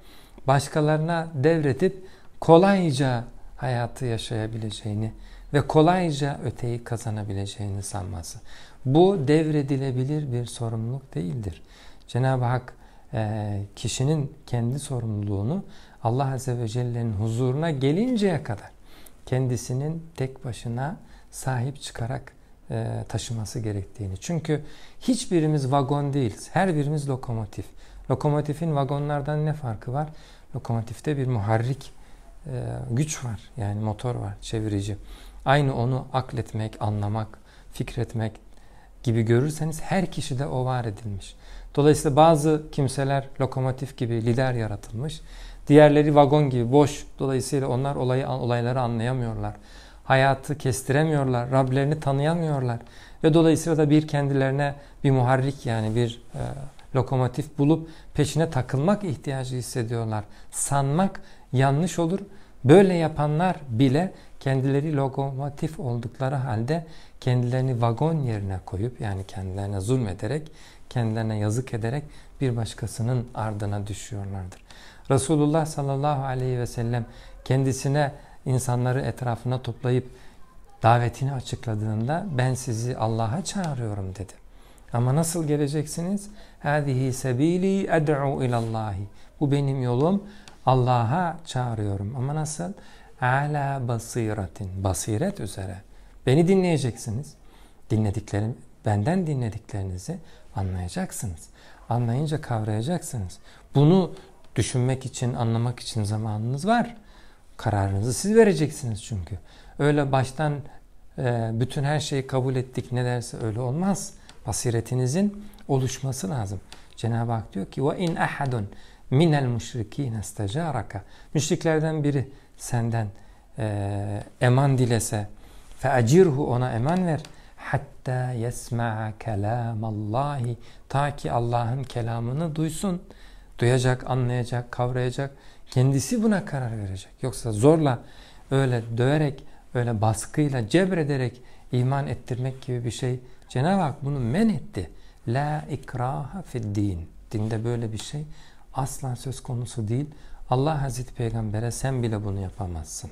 S1: başkalarına devretip kolayca hayatı yaşayabileceğini ve kolayca öteyi kazanabileceğini sanması. Bu devredilebilir bir sorumluluk değildir. Cenab-ı Hak e, kişinin kendi sorumluluğunu Allah Azze ve Celle'nin huzuruna gelinceye kadar kendisinin tek başına sahip çıkarak e, taşıması gerektiğini. Çünkü hiçbirimiz vagon değiliz. Her birimiz lokomotif. Lokomotifin vagonlardan ne farkı var? Lokomotifte bir muharrik e, güç var. Yani motor var, çevirici. Aynı onu akletmek, anlamak, fikretmek gibi görürseniz her kişide o var edilmiş. Dolayısıyla bazı kimseler lokomotif gibi lider yaratılmış. Diğerleri vagon gibi boş. Dolayısıyla onlar olayı, olayları anlayamıyorlar. Hayatı kestiremiyorlar. Rablerini tanıyamıyorlar. Ve dolayısıyla da bir kendilerine bir muharrik yani bir e, lokomotif bulup peşine takılmak ihtiyacı hissediyorlar. Sanmak yanlış olur. Böyle yapanlar bile kendileri lokomotif oldukları halde kendilerini vagon yerine koyup yani kendilerine zulmederek, kendilerine yazık ederek bir başkasının ardına düşüyorlardır. Resulullah sallallahu aleyhi ve sellem kendisine insanları etrafına toplayıp davetini açıkladığında ben sizi Allah'a çağırıyorum dedi. Ama nasıl geleceksiniz? Hâzihi sebîlî ed'u ilallahi. Bu benim yolum. Allah'a çağırıyorum. Ama nasıl? Ala basiratin. Basiret üzere. Beni dinleyeceksiniz. Dinlediklerim, benden dinlediklerinizi anlayacaksınız. Anlayınca kavrayacaksınız. Bunu düşünmek için, anlamak için zamanınız var. Kararınızı siz vereceksiniz çünkü. Öyle baştan e, bütün her şeyi kabul ettik ne derse öyle olmaz. Basiretinizin oluşması lazım. Cenab-ı Hak diyor ki ve in ahadun minel istecaraka. Müşriklerden biri senden e, eman dilese feacirhu ona eman ver hatta yesma'a kelamallahi ta ki Allah'ın kelamını duysun. Duyacak, anlayacak, kavrayacak. Kendisi buna karar verecek. Yoksa zorla öyle döverek, öyle baskıyla, cebrederek iman ettirmek gibi bir şey Cenab-ı Hak bunu men etti. La ikraha fid din. Dinde böyle bir şey asla söz konusu değil. Allah Hazreti Peygamber'e sen bile bunu yapamazsın.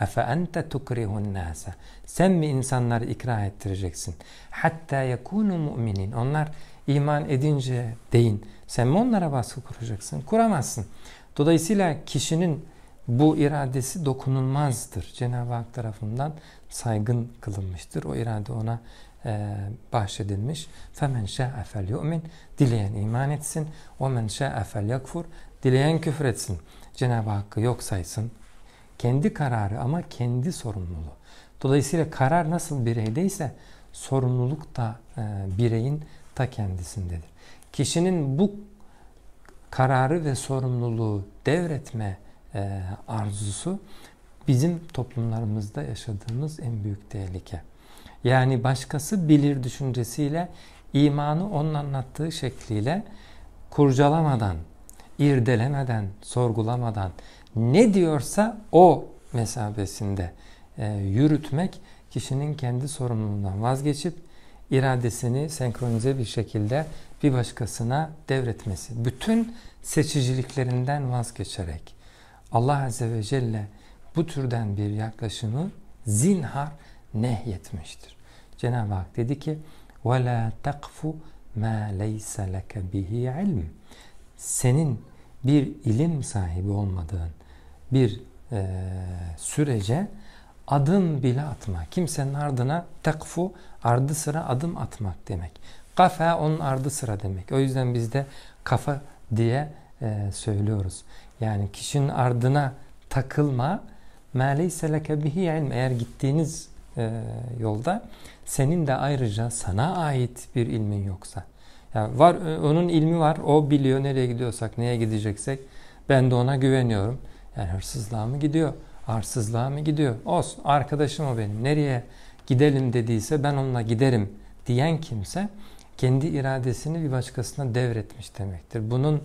S1: Efe ente tukrihun nase. Sen mi insanları ikrah ettireceksin? Hatta yekunu müminin. Onlar iman edince deyin. Sen mi onlara baskı kuracaksın? Kuramazsın. Dolayısıyla kişinin bu iradesi dokunulmazdır. Cenab-ı Hak tarafından saygın kılınmıştır. O irade ona e, bahşedilmiş. فَمَنْ شَاءَ فَلْيُؤْمِنْ Dileyen iman etsin. وَمَنْ شَاءَ فَلْيَكْفُرْ Dileyen küfür etsin. Cenab-ı Hakk'ı yok saysın. Kendi kararı ama kendi sorumluluğu. Dolayısıyla karar nasıl bireydeyse sorumluluk da e, bireyin ta kendisindedir. Kişinin bu kararı ve sorumluluğu devretme e, arzusu bizim toplumlarımızda yaşadığımız en büyük tehlike. Yani başkası bilir düşüncesiyle imanı onun anlattığı şekliyle kurcalamadan, irdelemeden, sorgulamadan ne diyorsa o mesabesinde e, yürütmek kişinin kendi sorumluluğundan vazgeçip iradesini senkronize bir şekilde bir başkasına devretmesi. Bütün seçiciliklerinden vazgeçerek Allah Azze ve Celle bu türden bir yaklaşımı zinhar nehyetmiştir. Cenab-ı Hak dedi ki وَلَا تَقْفُ مَا لَيْسَ لَكَ بِهِ عِلْمٍ Senin bir ilim sahibi olmadığın bir e, sürece adım bile atma. Kimsenin ardına tekfu ardı sıra adım atmak demek. Kafa onun ardı sıra demek. O yüzden biz de kafa diye e, söylüyoruz. Yani kişinin ardına takılma. مَا لَيْسَ لَكَ بِهِ ilm. Eğer gittiğiniz e, yolda senin de ayrıca sana ait bir ilmin yoksa. Yani var e, onun ilmi var. O biliyor nereye gidiyorsak, neye gideceksek. Ben de ona güveniyorum. Yani hırsızlığa mı gidiyor? Arsızlığa mı gidiyor? Olsun. Arkadaşım o benim. Nereye gidelim dediyse ben onunla giderim diyen kimse kendi iradesini bir başkasına devretmiş demektir. Bunun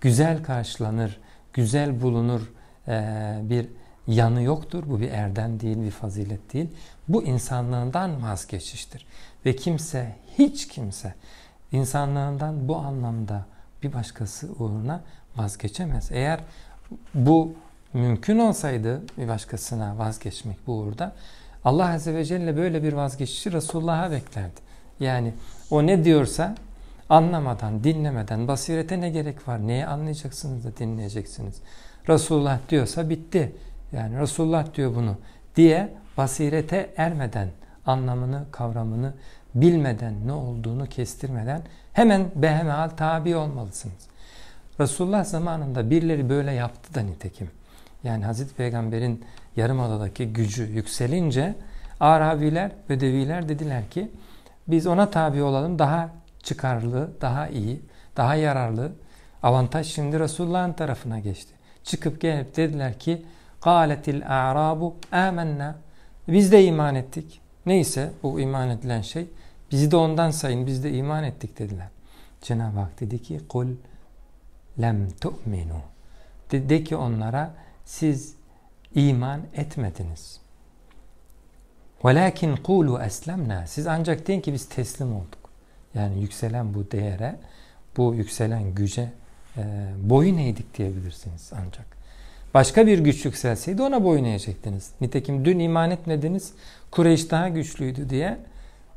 S1: güzel karşılanır, güzel bulunur e, bir yanı yoktur. Bu bir erdem değil, bir fazilet değil. Bu insanlığından vazgeçiştir. Ve kimse, hiç kimse insanlığından bu anlamda bir başkası uğruna vazgeçemez. Eğer bu mümkün olsaydı bir başkasına vazgeçmek bu uğurda Allah Azze ve Celle böyle bir vazgeçişi Resulullah'a beklerdi. Yani o ne diyorsa anlamadan, dinlemeden basirete ne gerek var? Neyi anlayacaksınız da dinleyeceksiniz? Resulullah diyorsa bitti. Yani Resulullah diyor bunu diye basirete ermeden, anlamını, kavramını bilmeden, ne olduğunu kestirmeden hemen behemehal tabi olmalısınız. Resulullah zamanında birileri böyle yaptı da nitekim. Yani Hazreti Peygamber'in Yarımada'daki gücü yükselince Arabiler, Bedeviler dediler ki biz ona tabi olalım daha çıkarlı, daha iyi, daha yararlı. Avantaj şimdi Resulullah'ın tarafına geçti. Çıkıp gelip dediler ki قَالَتِ الْاَعْرَابُ آمَنَّا Biz de iman ettik. Neyse bu iman edilen şey bizi de ondan sayın biz de iman ettik dediler. Cenab-ı Hak dedi ki kul lem tu'minu. De, de ki onlara siz iman etmediniz. Velakin kulu eslemna. Siz ancak deyin ki biz teslim olduk. Yani yükselen bu değere, bu yükselen güce e, boyun eğdik diyebilirsiniz ancak. Başka bir güç yükselseydi ona boyun eğecektiniz. Nitekim dün iman etmediniz, Kureyş daha güçlüydü diye.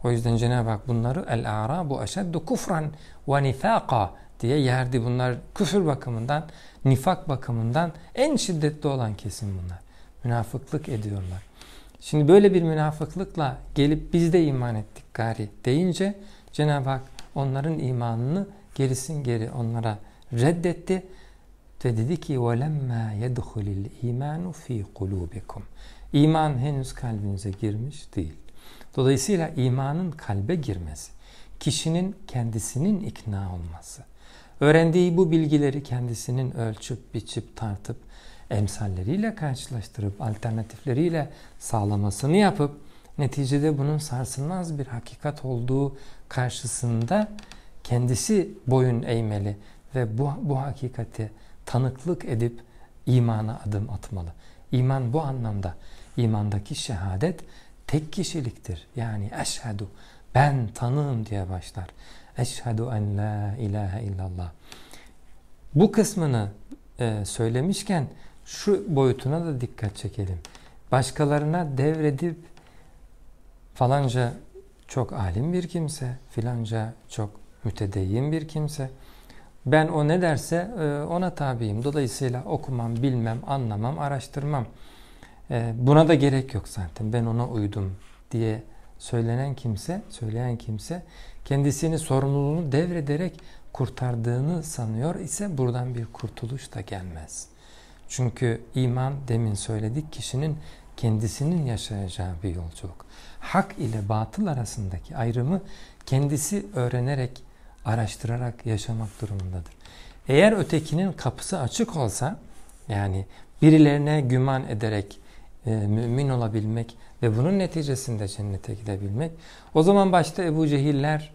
S1: O yüzden Cenab-ı Hak bunları el-a'rabu eşeddu kufran ve nifaka diye yerdi. Bunlar küfür bakımından, nifak bakımından en şiddetli olan kesim bunlar. Münafıklık ediyorlar. Şimdi böyle bir münafıklıkla gelip biz de iman ettik gari deyince Cenab-ı Hak onların imanını gerisin geri onlara reddetti ve dedi ki وَلَمَّا يَدْخُلِ الْا۪يمَانُ ف۪ي قُلُوبِكُمْ İman henüz kalbinize girmiş değil. Dolayısıyla imanın kalbe girmesi, kişinin kendisinin ikna olması, öğrendiği bu bilgileri kendisinin ölçüp, biçip, tartıp, emsalleriyle karşılaştırıp, alternatifleriyle sağlamasını yapıp, neticede bunun sarsılmaz bir hakikat olduğu karşısında kendisi boyun eğmeli ve bu, bu hakikati tanıklık edip imana adım atmalı. İman bu anlamda, imandaki şehadet tek kişiliktir. Yani eşhedü, ben tanığım diye başlar. Eşhedü en la ilahe illallah. Bu kısmını e, söylemişken şu boyutuna da dikkat çekelim. Başkalarına devredip falanca çok alim bir kimse, filanca çok mütedeyyin bir kimse. Ben o ne derse e, ona tabiyim. Dolayısıyla okumam, bilmem, anlamam, araştırmam. E, buna da gerek yok zaten. Ben ona uydum diye söylenen kimse, söyleyen kimse kendisini sorumluluğunu devrederek kurtardığını sanıyor ise buradan bir kurtuluş da gelmez. Çünkü iman demin söyledik kişinin kendisinin yaşayacağı bir yolculuk. Hak ile batıl arasındaki ayrımı kendisi öğrenerek, araştırarak yaşamak durumundadır. Eğer ötekinin kapısı açık olsa, yani birilerine güman ederek e, mümin olabilmek ve bunun neticesinde cennete gidebilmek, o zaman başta Ebu Cehiller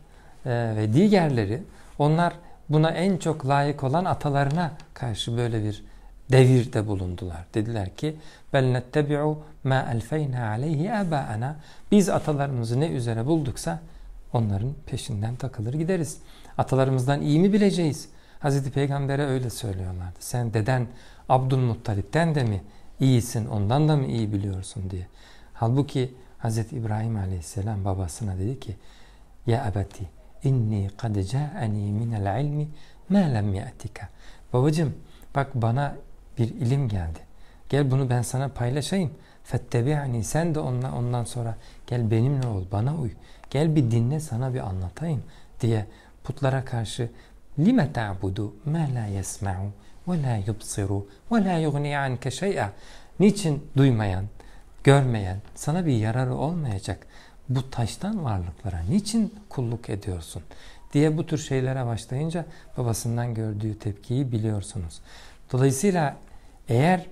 S1: e, ve diğerleri, onlar buna en çok layık olan atalarına karşı böyle bir devirde bulundular. Dediler ki bel nettebi'u ma elfeyna aleyhi abaana biz atalarımızı ne üzere bulduksa onların peşinden takılır gideriz. Atalarımızdan iyi mi bileceğiz? Hazreti Peygamber'e öyle söylüyorlardı. Sen deden Abdülmuttalip'ten de mi iyisin ondan da mı iyi biliyorsun diye. Halbuki Hazreti İbrahim Aleyhisselam babasına dedi ki Ya abati inni kad ca'ani minel ilmi ma lem ya'tika. Babacım bak bana bir ilim geldi. Gel bunu ben sana paylaşayım. Fettebi'ani sen de ondan, ondan sonra gel benimle ol bana uy. Gel bir dinle sana bir anlatayım diye putlara karşı lime ta'budu ma la yesma'u ve la yubsiru ve la yugni anke şey'a niçin duymayan, görmeyen, sana bir yararı olmayacak bu taştan varlıklara niçin kulluk ediyorsun diye bu tür şeylere başlayınca babasından gördüğü tepkiyi biliyorsunuz. Dolayısıyla eğer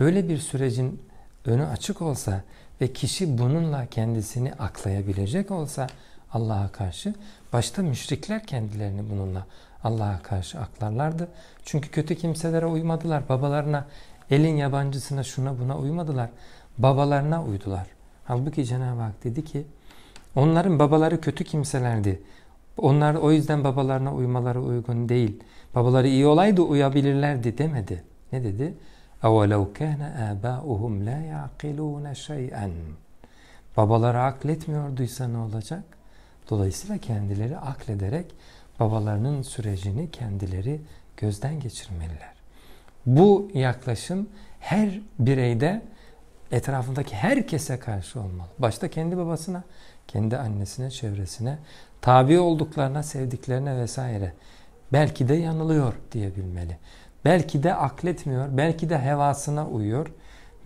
S1: böyle bir sürecin önü açık olsa ve kişi bununla kendisini aklayabilecek olsa Allah'a karşı başta müşrikler kendilerini bununla Allah'a karşı aklarlardı. Çünkü kötü kimselere uymadılar. Babalarına, elin yabancısına şuna buna uymadılar. Babalarına uydular. Halbuki Cenab-ı Hak dedi ki onların babaları kötü kimselerdi. Onlar o yüzden babalarına uymaları uygun değil. Babaları iyi olaydı uyabilirlerdi demedi. Ne dedi? اَوَلَوْ كَانَ آبَاؤُهُمْ لَا يَعْقِلُونَ شَيْئًا Babaları akletmiyorduysa ne olacak? Dolayısıyla kendileri aklederek babalarının sürecini kendileri gözden geçirmeliler. Bu yaklaşım her bireyde etrafındaki herkese karşı olmalı. Başta kendi babasına, kendi annesine, çevresine, tabi olduklarına, sevdiklerine vesaire. Belki de yanılıyor diyebilmeli. Belki de akletmiyor, belki de hevasına uyuyor.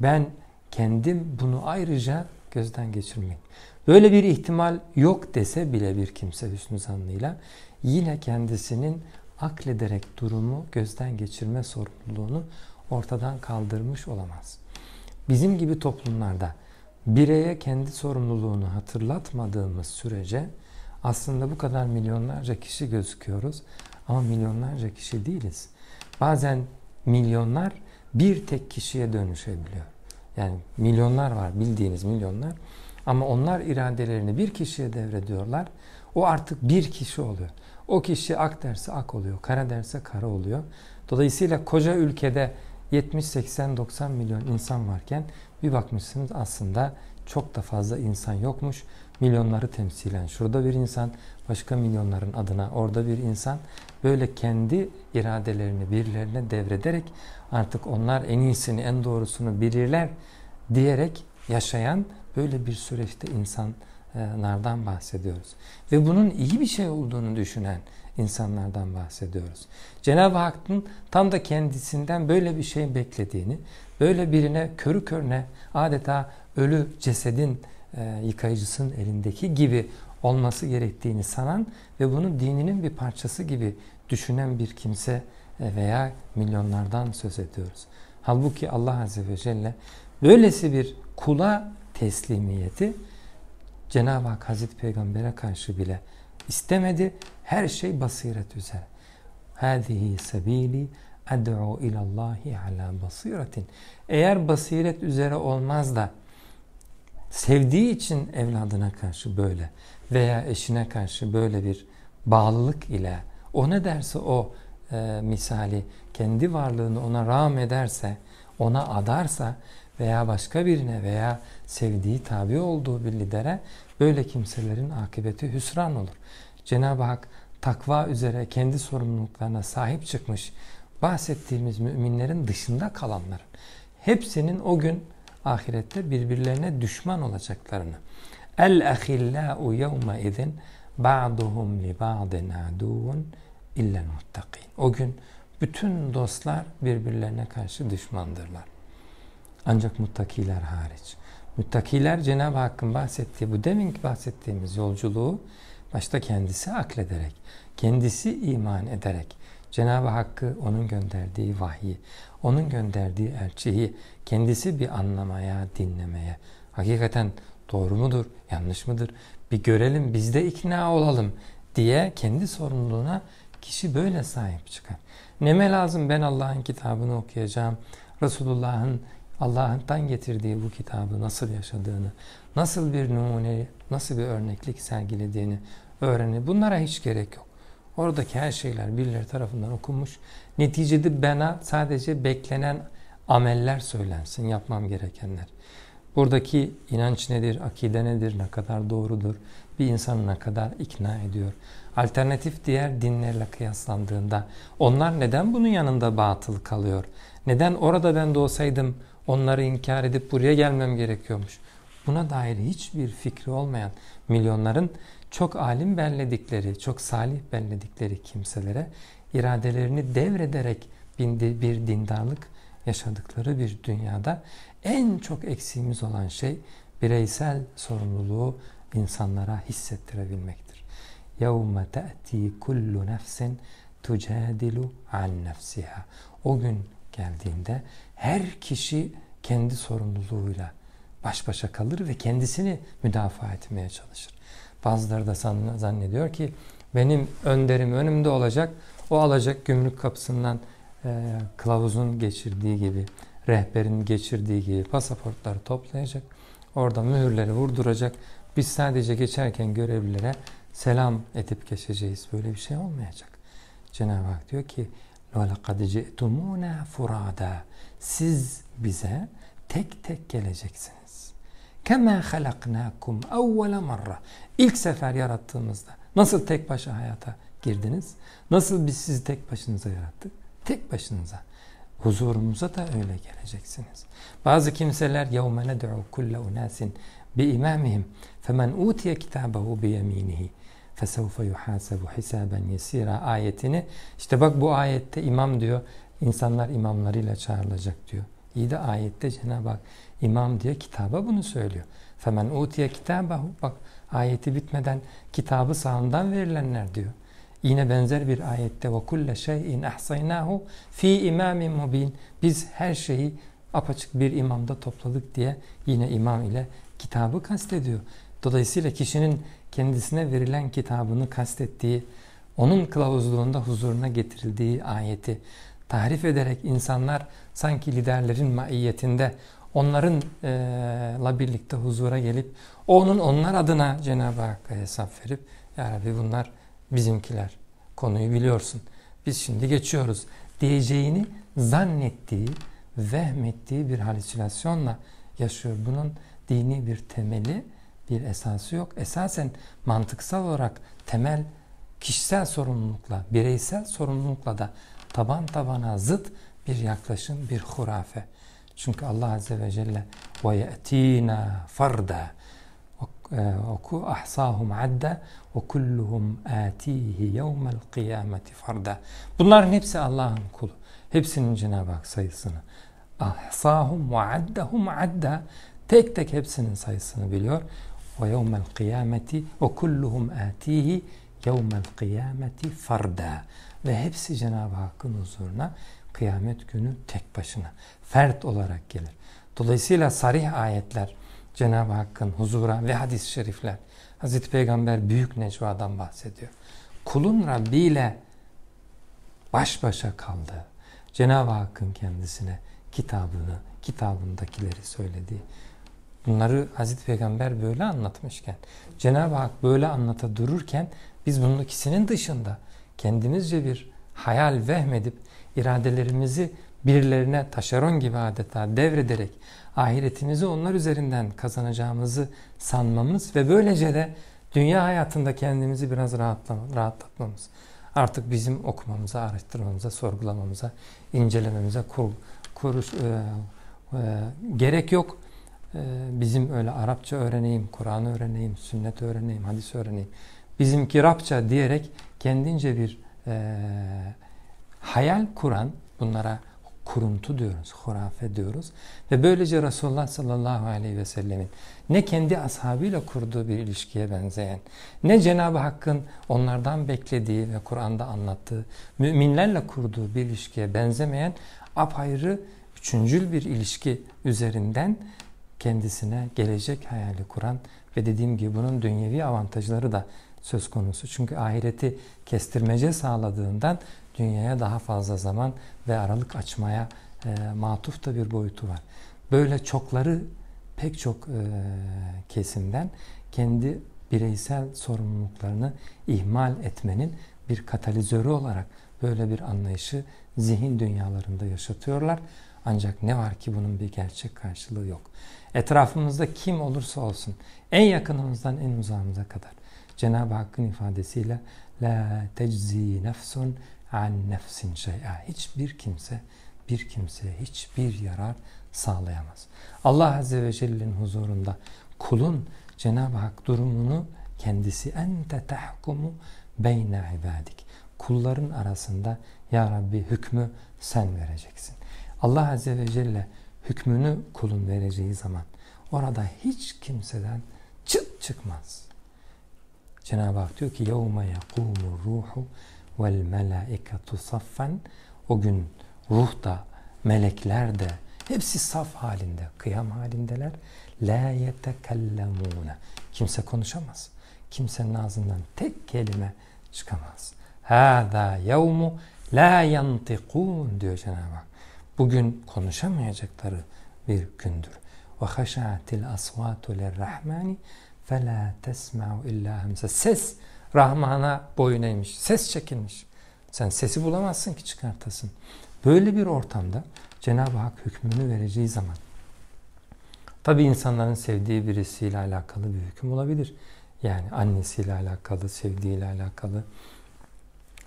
S1: Ben kendim bunu ayrıca gözden geçirmeyeyim. Böyle bir ihtimal yok dese bile bir kimse hüsnü zannıyla yine kendisinin aklederek durumu gözden geçirme sorumluluğunu ortadan kaldırmış olamaz. Bizim gibi toplumlarda bireye kendi sorumluluğunu hatırlatmadığımız sürece aslında bu kadar milyonlarca kişi gözüküyoruz ama milyonlarca kişi değiliz. Bazen milyonlar bir tek kişiye dönüşebiliyor. Yani milyonlar var bildiğiniz milyonlar ama onlar iradelerini bir kişiye devrediyorlar. O artık bir kişi oluyor. O kişi ak derse ak oluyor, kara derse kara oluyor. Dolayısıyla koca ülkede 70, 80, 90 milyon insan varken bir bakmışsınız aslında çok da fazla insan yokmuş. Milyonları temsilen şurada bir insan, başka milyonların adına orada bir insan böyle kendi iradelerini birilerine devrederek artık onlar en iyisini, en doğrusunu bilirler diyerek yaşayan böyle bir süreçte insanlardan bahsediyoruz. Ve bunun iyi bir şey olduğunu düşünen insanlardan bahsediyoruz. Cenab-ı Hakk'ın tam da kendisinden böyle bir şey beklediğini, böyle birine körü körüne adeta ölü cesedin e, yıkayıcısının elindeki gibi olması gerektiğini sanan ve bunu dininin bir parçası gibi düşünen bir kimse e, veya milyonlardan söz ediyoruz. Halbuki Allah Azze ve Celle böylesi bir kula teslimiyeti Cenab-ı Hak Hazreti Peygamber'e karşı bile istemedi. Her şey basiret üzere. Hâzihi sebîli ad'u ilallahi ala basiretin. Eğer basiret üzere olmaz da sevdiği için evladına karşı böyle veya eşine karşı böyle bir bağlılık ile o ne derse o e, misali kendi varlığını ona rağm ederse, ona adarsa veya başka birine veya sevdiği tabi olduğu bir lidere böyle kimselerin akıbeti hüsran olur. Cenab-ı Hak takva üzere kendi sorumluluklarına sahip çıkmış bahsettiğimiz müminlerin dışında kalanların hepsinin o gün ahirette birbirlerine düşman olacaklarını el ahillau yevme izin ba'duhum li ba'din aduvun illel muttakin. O gün bütün dostlar birbirlerine karşı düşmandırlar. Ancak muttakiler hariç. Muttakiler Cenab-ı Hakk'ın bahsettiği bu deminki bahsettiğimiz yolculuğu başta kendisi aklederek, kendisi iman ederek, Cenab-ı Hakk'ı onun gönderdiği vahyi, onun gönderdiği elçiyi kendisi bir anlamaya, dinlemeye, hakikaten doğru mudur, yanlış mıdır, bir görelim, biz de ikna olalım diye kendi sorumluluğuna kişi böyle sahip çıkar. Neme lazım ben Allah'ın kitabını okuyacağım, Resulullah'ın Allah'tan getirdiği bu kitabı nasıl yaşadığını, nasıl bir numune, nasıl bir örneklik sergilediğini öğrenir. Bunlara hiç gerek yok. Oradaki her şeyler birileri tarafından okunmuş. Neticede bana sadece beklenen ameller söylensin, yapmam gerekenler. Buradaki inanç nedir, akide nedir, ne kadar doğrudur, bir insanı ne kadar ikna ediyor. Alternatif diğer dinlerle kıyaslandığında onlar neden bunun yanında batıl kalıyor? Neden orada ben de olsaydım onları inkar edip buraya gelmem gerekiyormuş? Buna dair hiçbir fikri olmayan milyonların çok alim belledikleri, çok salih belledikleri kimselere iradelerini devrederek bir dindarlık yaşadıkları bir dünyada en çok eksiğimiz olan şey bireysel sorumluluğu insanlara hissettirebilmektir. يَوْمَ تَأْتِي كُلُّ نَفْسٍ تُجَادِلُ عَنْ نَفْسِهَا O gün geldiğinde her kişi kendi sorumluluğuyla baş başa kalır ve kendisini müdafaa etmeye çalışır. Bazıları da zannediyor ki benim önderim önümde olacak, o alacak gümrük kapısından e, kılavuzun geçirdiği gibi, rehberin geçirdiği gibi pasaportları toplayacak. Orada mühürleri vurduracak. Biz sadece geçerken görevlilere selam edip geçeceğiz. Böyle bir şey olmayacak. Cenab-ı Hak diyor ki وَلَقَدْ جِئْتُمُونَا فُرَادًا Siz bize tek tek geleceksiniz. كَمَا خَلَقْنَاكُمْ اَوَّلَ مَرَّةً İlk sefer yarattığımızda nasıl tek başa hayata girdiniz? Nasıl biz sizi tek başınıza yarattık? Tek başınıza. Huzurumuza da öyle geleceksiniz. Bazı kimseler يَوْمَ نَدْعُ كُلَّ اُنَاسٍ بِاِمَامِهِمْ فَمَنْ اُوْتِيَ كِتَابَهُ بِيَم۪ينِهِ فَسَوْفَ يُحَاسَبُ حِسَابًا يَس۪يرًا ayetini işte bak bu ayette imam diyor insanlar imamlarıyla çağrılacak diyor. İyi de ayette Cenab-ı Hak imam diye kitaba bunu söylüyor. فَمَنْ اُوْتِيَ كِتَابَهُ bak ayeti bitmeden kitabı sağından verilenler diyor. Yine benzer bir ayette ve kulle şeyin ahsaynahu fi imamin mubin. Biz her şeyi apaçık bir imamda topladık diye yine imam ile kitabı kastediyor. Dolayısıyla kişinin kendisine verilen kitabını kastettiği, onun kılavuzluğunda huzuruna getirildiği ayeti tahrif ederek insanlar sanki liderlerin maiyetinde onlarınla birlikte huzura gelip onun onlar adına Cenab-ı Hakk'a hesap verip Ya Rabbi bunlar bizimkiler. Konuyu biliyorsun. Biz şimdi geçiyoruz diyeceğini zannettiği, vehmettiği bir halüsinasyonla yaşıyor. Bunun dini bir temeli, bir esası yok. Esasen mantıksal olarak temel kişisel sorumlulukla, bireysel sorumlulukla da taban tabana zıt bir yaklaşım, bir hurafe. Çünkü Allah Azze ve Celle ye'tina farda oku ahsahum adda ve kulluhum atihi yevmel kıyameti farda. Bunların hepsi Allah'ın kulu. Hepsinin Cenab-ı Hak sayısını. Ahsahum ve addahum adda. Tek tek hepsinin sayısını biliyor. Ve yevmel kıyameti ve kulluhum atihi yevmel kıyameti farda. Ve hepsi Cenab-ı Hakk'ın huzuruna kıyamet günü tek başına, fert olarak gelir. Dolayısıyla sarih ayetler Cenab-ı Hakk'ın huzura ve hadis-i şerifler. Hazreti Peygamber büyük necvadan bahsediyor. Kulun Rabbi ile baş başa kaldığı, Cenab-ı Hakk'ın kendisine kitabını, kitabındakileri söylediği. Bunları Hazreti Peygamber böyle anlatmışken, Cenab-ı Hak böyle anlata dururken biz bunun ikisinin dışında kendimizce bir hayal vehmedip iradelerimizi birilerine taşeron gibi adeta devrederek ahiretimizi onlar üzerinden kazanacağımızı sanmamız ve böylece de dünya hayatında kendimizi biraz rahatlatmamız. Artık bizim okumamıza, araştırmamıza, sorgulamamıza, incelememize kur, kur, e, e, gerek yok. E, bizim öyle Arapça öğreneyim, Kur'an öğreneyim, sünnet öğreneyim, hadis öğreneyim. Bizimki Rabça diyerek kendince bir e, hayal kuran, bunlara kuruntu diyoruz, hurafe diyoruz. Ve böylece Resulullah sallallahu aleyhi ve sellemin ne kendi ashabıyla kurduğu bir ilişkiye benzeyen, ne Cenab-ı Hakk'ın onlardan beklediği ve Kur'an'da anlattığı, müminlerle kurduğu bir ilişkiye benzemeyen apayrı, üçüncül bir ilişki üzerinden kendisine gelecek hayali kuran ve dediğim gibi bunun dünyevi avantajları da söz konusu. Çünkü ahireti kestirmece sağladığından dünyaya daha fazla zaman ve aralık açmaya e, matuf da bir boyutu var. Böyle çokları pek çok e, kesimden kendi bireysel sorumluluklarını ihmal etmenin bir katalizörü olarak böyle bir anlayışı zihin dünyalarında yaşatıyorlar. Ancak ne var ki bunun bir gerçek karşılığı yok. Etrafımızda kim olursa olsun en yakınımızdan en uzağımıza kadar Cenab-ı Hakk'ın ifadesiyle la teczi nefsun an nefsin şey'a. Hiçbir kimse bir kimseye hiçbir yarar sağlayamaz. Allah Azze ve Celle'nin huzurunda kulun Cenab-ı Hak durumunu kendisi ente tahkumu beyne ibadik. Kulların arasında Ya Rabbi hükmü sen vereceksin. Allah Azze ve Celle hükmünü kulun vereceği zaman orada hiç kimseden çıt çıkmaz. Cenab-ı Hak diyor ki يَوْمَ يَقُومُ الرُّوحُ vel melaiketu saffen o gün ruh da melekler de hepsi saf halinde, kıyam halindeler. La yetekellemune. Kimse konuşamaz. Kimsenin ağzından tek kelime çıkamaz. Hâzâ yevmu la yantikûn diyor Cenab-ı Hak. Bugün konuşamayacakları bir gündür. Ve haşâtil asvâtu lirrahmâni felâ tesma'u illâ hemse. Ses Rahman'a boyun eğmiş. Ses çekilmiş. Sen sesi bulamazsın ki çıkartasın. Böyle bir ortamda Cenab-ı Hak hükmünü vereceği zaman tabi insanların sevdiği birisiyle alakalı bir hüküm olabilir. Yani annesiyle alakalı, sevdiğiyle alakalı.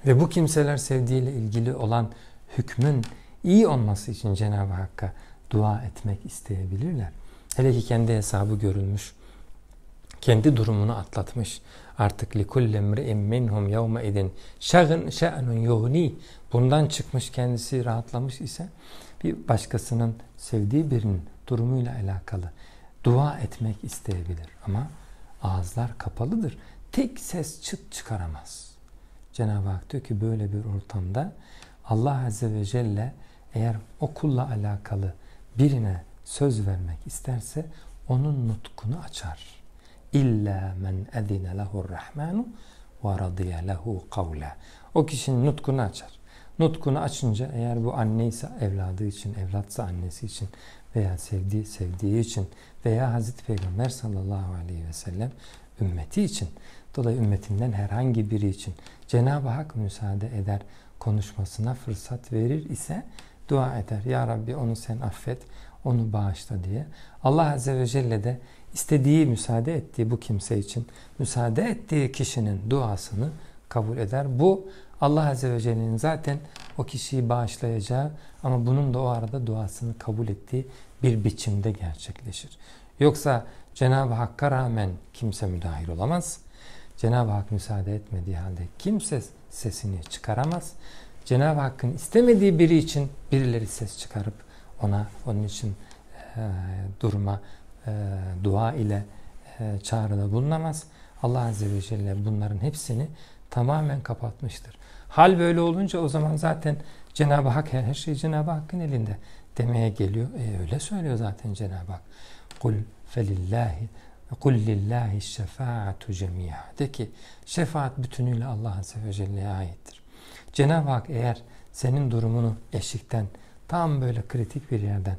S1: Ve bu kimseler sevdiğiyle ilgili olan hükmün iyi olması için Cenab-ı Hakk'a dua etmek isteyebilirler. Hele ki kendi hesabı görülmüş, kendi durumunu atlatmış, artık likulli emri'in minhum yevme idin şagın şe'nun yuhni bundan çıkmış kendisi rahatlamış ise bir başkasının sevdiği birinin durumuyla alakalı dua etmek isteyebilir ama ağızlar kapalıdır. Tek ses çıt çıkaramaz. Cenab-ı Hak diyor ki böyle bir ortamda Allah Azze ve Celle eğer o kulla alakalı birine söz vermek isterse onun nutkunu açar. İlla men ezine lehur rahmanu ve radiye lehu kavla. O kişinin nutkunu açar. Nutkunu açınca eğer bu anne ise evladı için, evlatsa annesi için veya sevdiği sevdiği için veya Hazreti Peygamber sallallahu aleyhi ve sellem ümmeti için dolayı ümmetinden herhangi biri için Cenab-ı Hak müsaade eder konuşmasına fırsat verir ise dua eder. Ya Rabbi onu sen affet, onu bağışla diye. Allah Azze ve Celle de istediği, müsaade ettiği bu kimse için müsaade ettiği kişinin duasını kabul eder. Bu Allah Azze ve Celle'nin zaten o kişiyi bağışlayacağı ama bunun da o arada duasını kabul ettiği bir biçimde gerçekleşir. Yoksa Cenab-ı Hakk'a rağmen kimse müdahil olamaz. Cenab-ı Hak müsaade etmediği halde kimse sesini çıkaramaz. Cenab-ı Hakk'ın istemediği biri için birileri ses çıkarıp ona onun için e, duruma e, dua ile e, çağrıda bulunamaz. Allah Azze ve Celle bunların hepsini tamamen kapatmıştır. Hal böyle olunca o zaman zaten Cenab-ı Hak her şey Cenab-ı Hakk'ın elinde demeye geliyor. E öyle söylüyor zaten Cenab-ı Hak. Kul felillahi Kul lillahi şefaatu cemi'a. De ki şefaat bütünüyle Allah Azze ve Celle'ye aittir. Cenab-ı Hak eğer senin durumunu eşikten tam böyle kritik bir yerden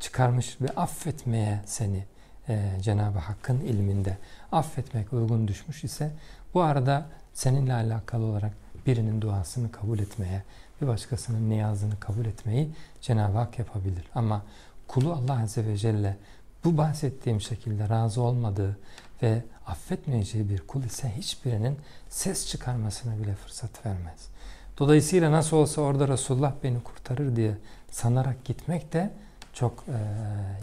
S1: çıkarmış ve affetmeye seni e, Cenab-ı Hakk'ın ilminde affetmek uygun düşmüş ise bu arada seninle alakalı olarak birinin duasını kabul etmeye, bir başkasının niyazını kabul etmeyi Cenab-ı Hak yapabilir. Ama kulu Allah Azze ve Celle bu bahsettiğim şekilde razı olmadığı ve affetmeyeceği bir kul ise hiçbirinin ses çıkarmasına bile fırsat vermez. Dolayısıyla nasıl olsa orada Resulullah beni kurtarır diye sanarak gitmek de çok e,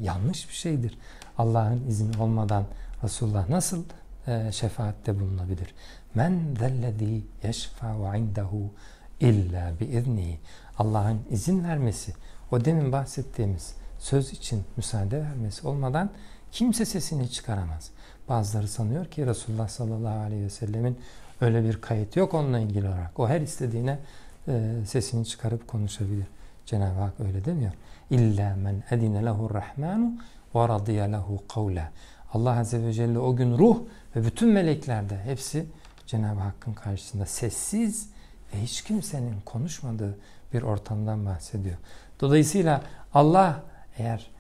S1: yanlış bir şeydir. Allah'ın izni olmadan Resulullah nasıl e, şefaatte bulunabilir? Men zellezî yeşfa'u indehu illa biiznihi. Allah'ın izin vermesi, o demin bahsettiğimiz söz için müsaade vermesi olmadan kimse sesini çıkaramaz. Bazıları sanıyor ki Resulullah sallallahu aleyhi ve sellemin öyle bir kayıt yok onunla ilgili olarak. O her istediğine e, sesini çıkarıp konuşabilir. Cenab-ı Hak öyle demiyor. İlla men edine lehu rahmanu ve radiye lehu kavla. Allah Azze ve Celle o gün ruh ve bütün melekler de hepsi Cenab-ı Hakk'ın karşısında sessiz ve hiç kimsenin konuşmadığı bir ortamdan bahsediyor. Dolayısıyla Allah eğer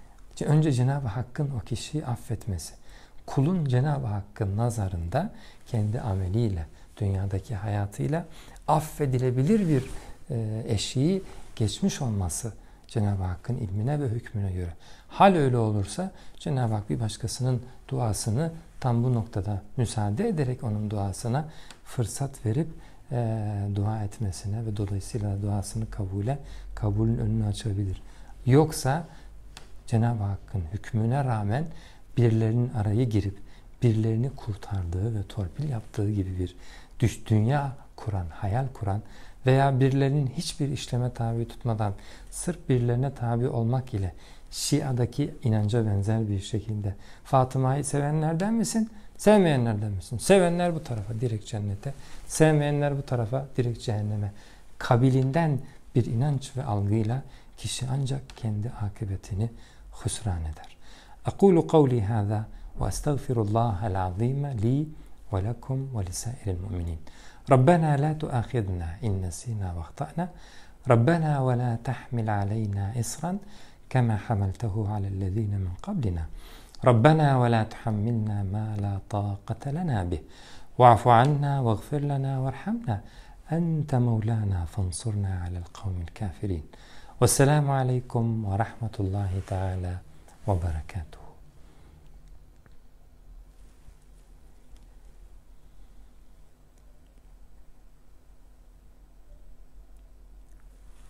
S1: önce Cenab-ı Hakk'ın o kişiyi affetmesi, kulun Cenab-ı Hakk'ın nazarında kendi ameliyle, dünyadaki hayatıyla affedilebilir bir e, eşiği geçmiş olması Cenab-ı Hakk'ın ilmine ve hükmüne göre. Hal öyle olursa Cenab-ı Hak bir başkasının duasını tam bu noktada müsaade ederek onun duasına fırsat verip e, dua etmesine ve dolayısıyla duasını kabule, kabulün önünü açabilir. Yoksa Cenab-ı Hakk'ın hükmüne rağmen birilerinin arayı girip birilerini kurtardığı ve torpil yaptığı gibi bir düş dünya kuran, hayal kuran veya birilerinin hiçbir işleme tabi tutmadan sırf birilerine tabi olmak ile Şia'daki inanca benzer bir şekilde Fatıma'yı sevenlerden misin? Sevmeyenlerden misin? Sevenler bu tarafa direkt cennete, sevmeyenler bu tarafa direkt cehenneme. Kabilinden bir inanç ve algıyla kişi ancak kendi akıbetini hüsran eder. أقول قولي هذا وأستغفر الله العظيم لي ولكم ولسائر المؤمنين. ربنا لا تؤاخذنا إن نسينا واخطأنا. ربنا ولا تحمل علينا إصرا كما حملته على الذين من قبلنا. ربنا ولا تحملنا ما لا طاقة لنا به. واعف عنا واغفر لنا وارحمنا. أنت مولانا فانصرنا على القوم الكافرين. والسلام عليكم ورحمة الله تعالى وبركاته.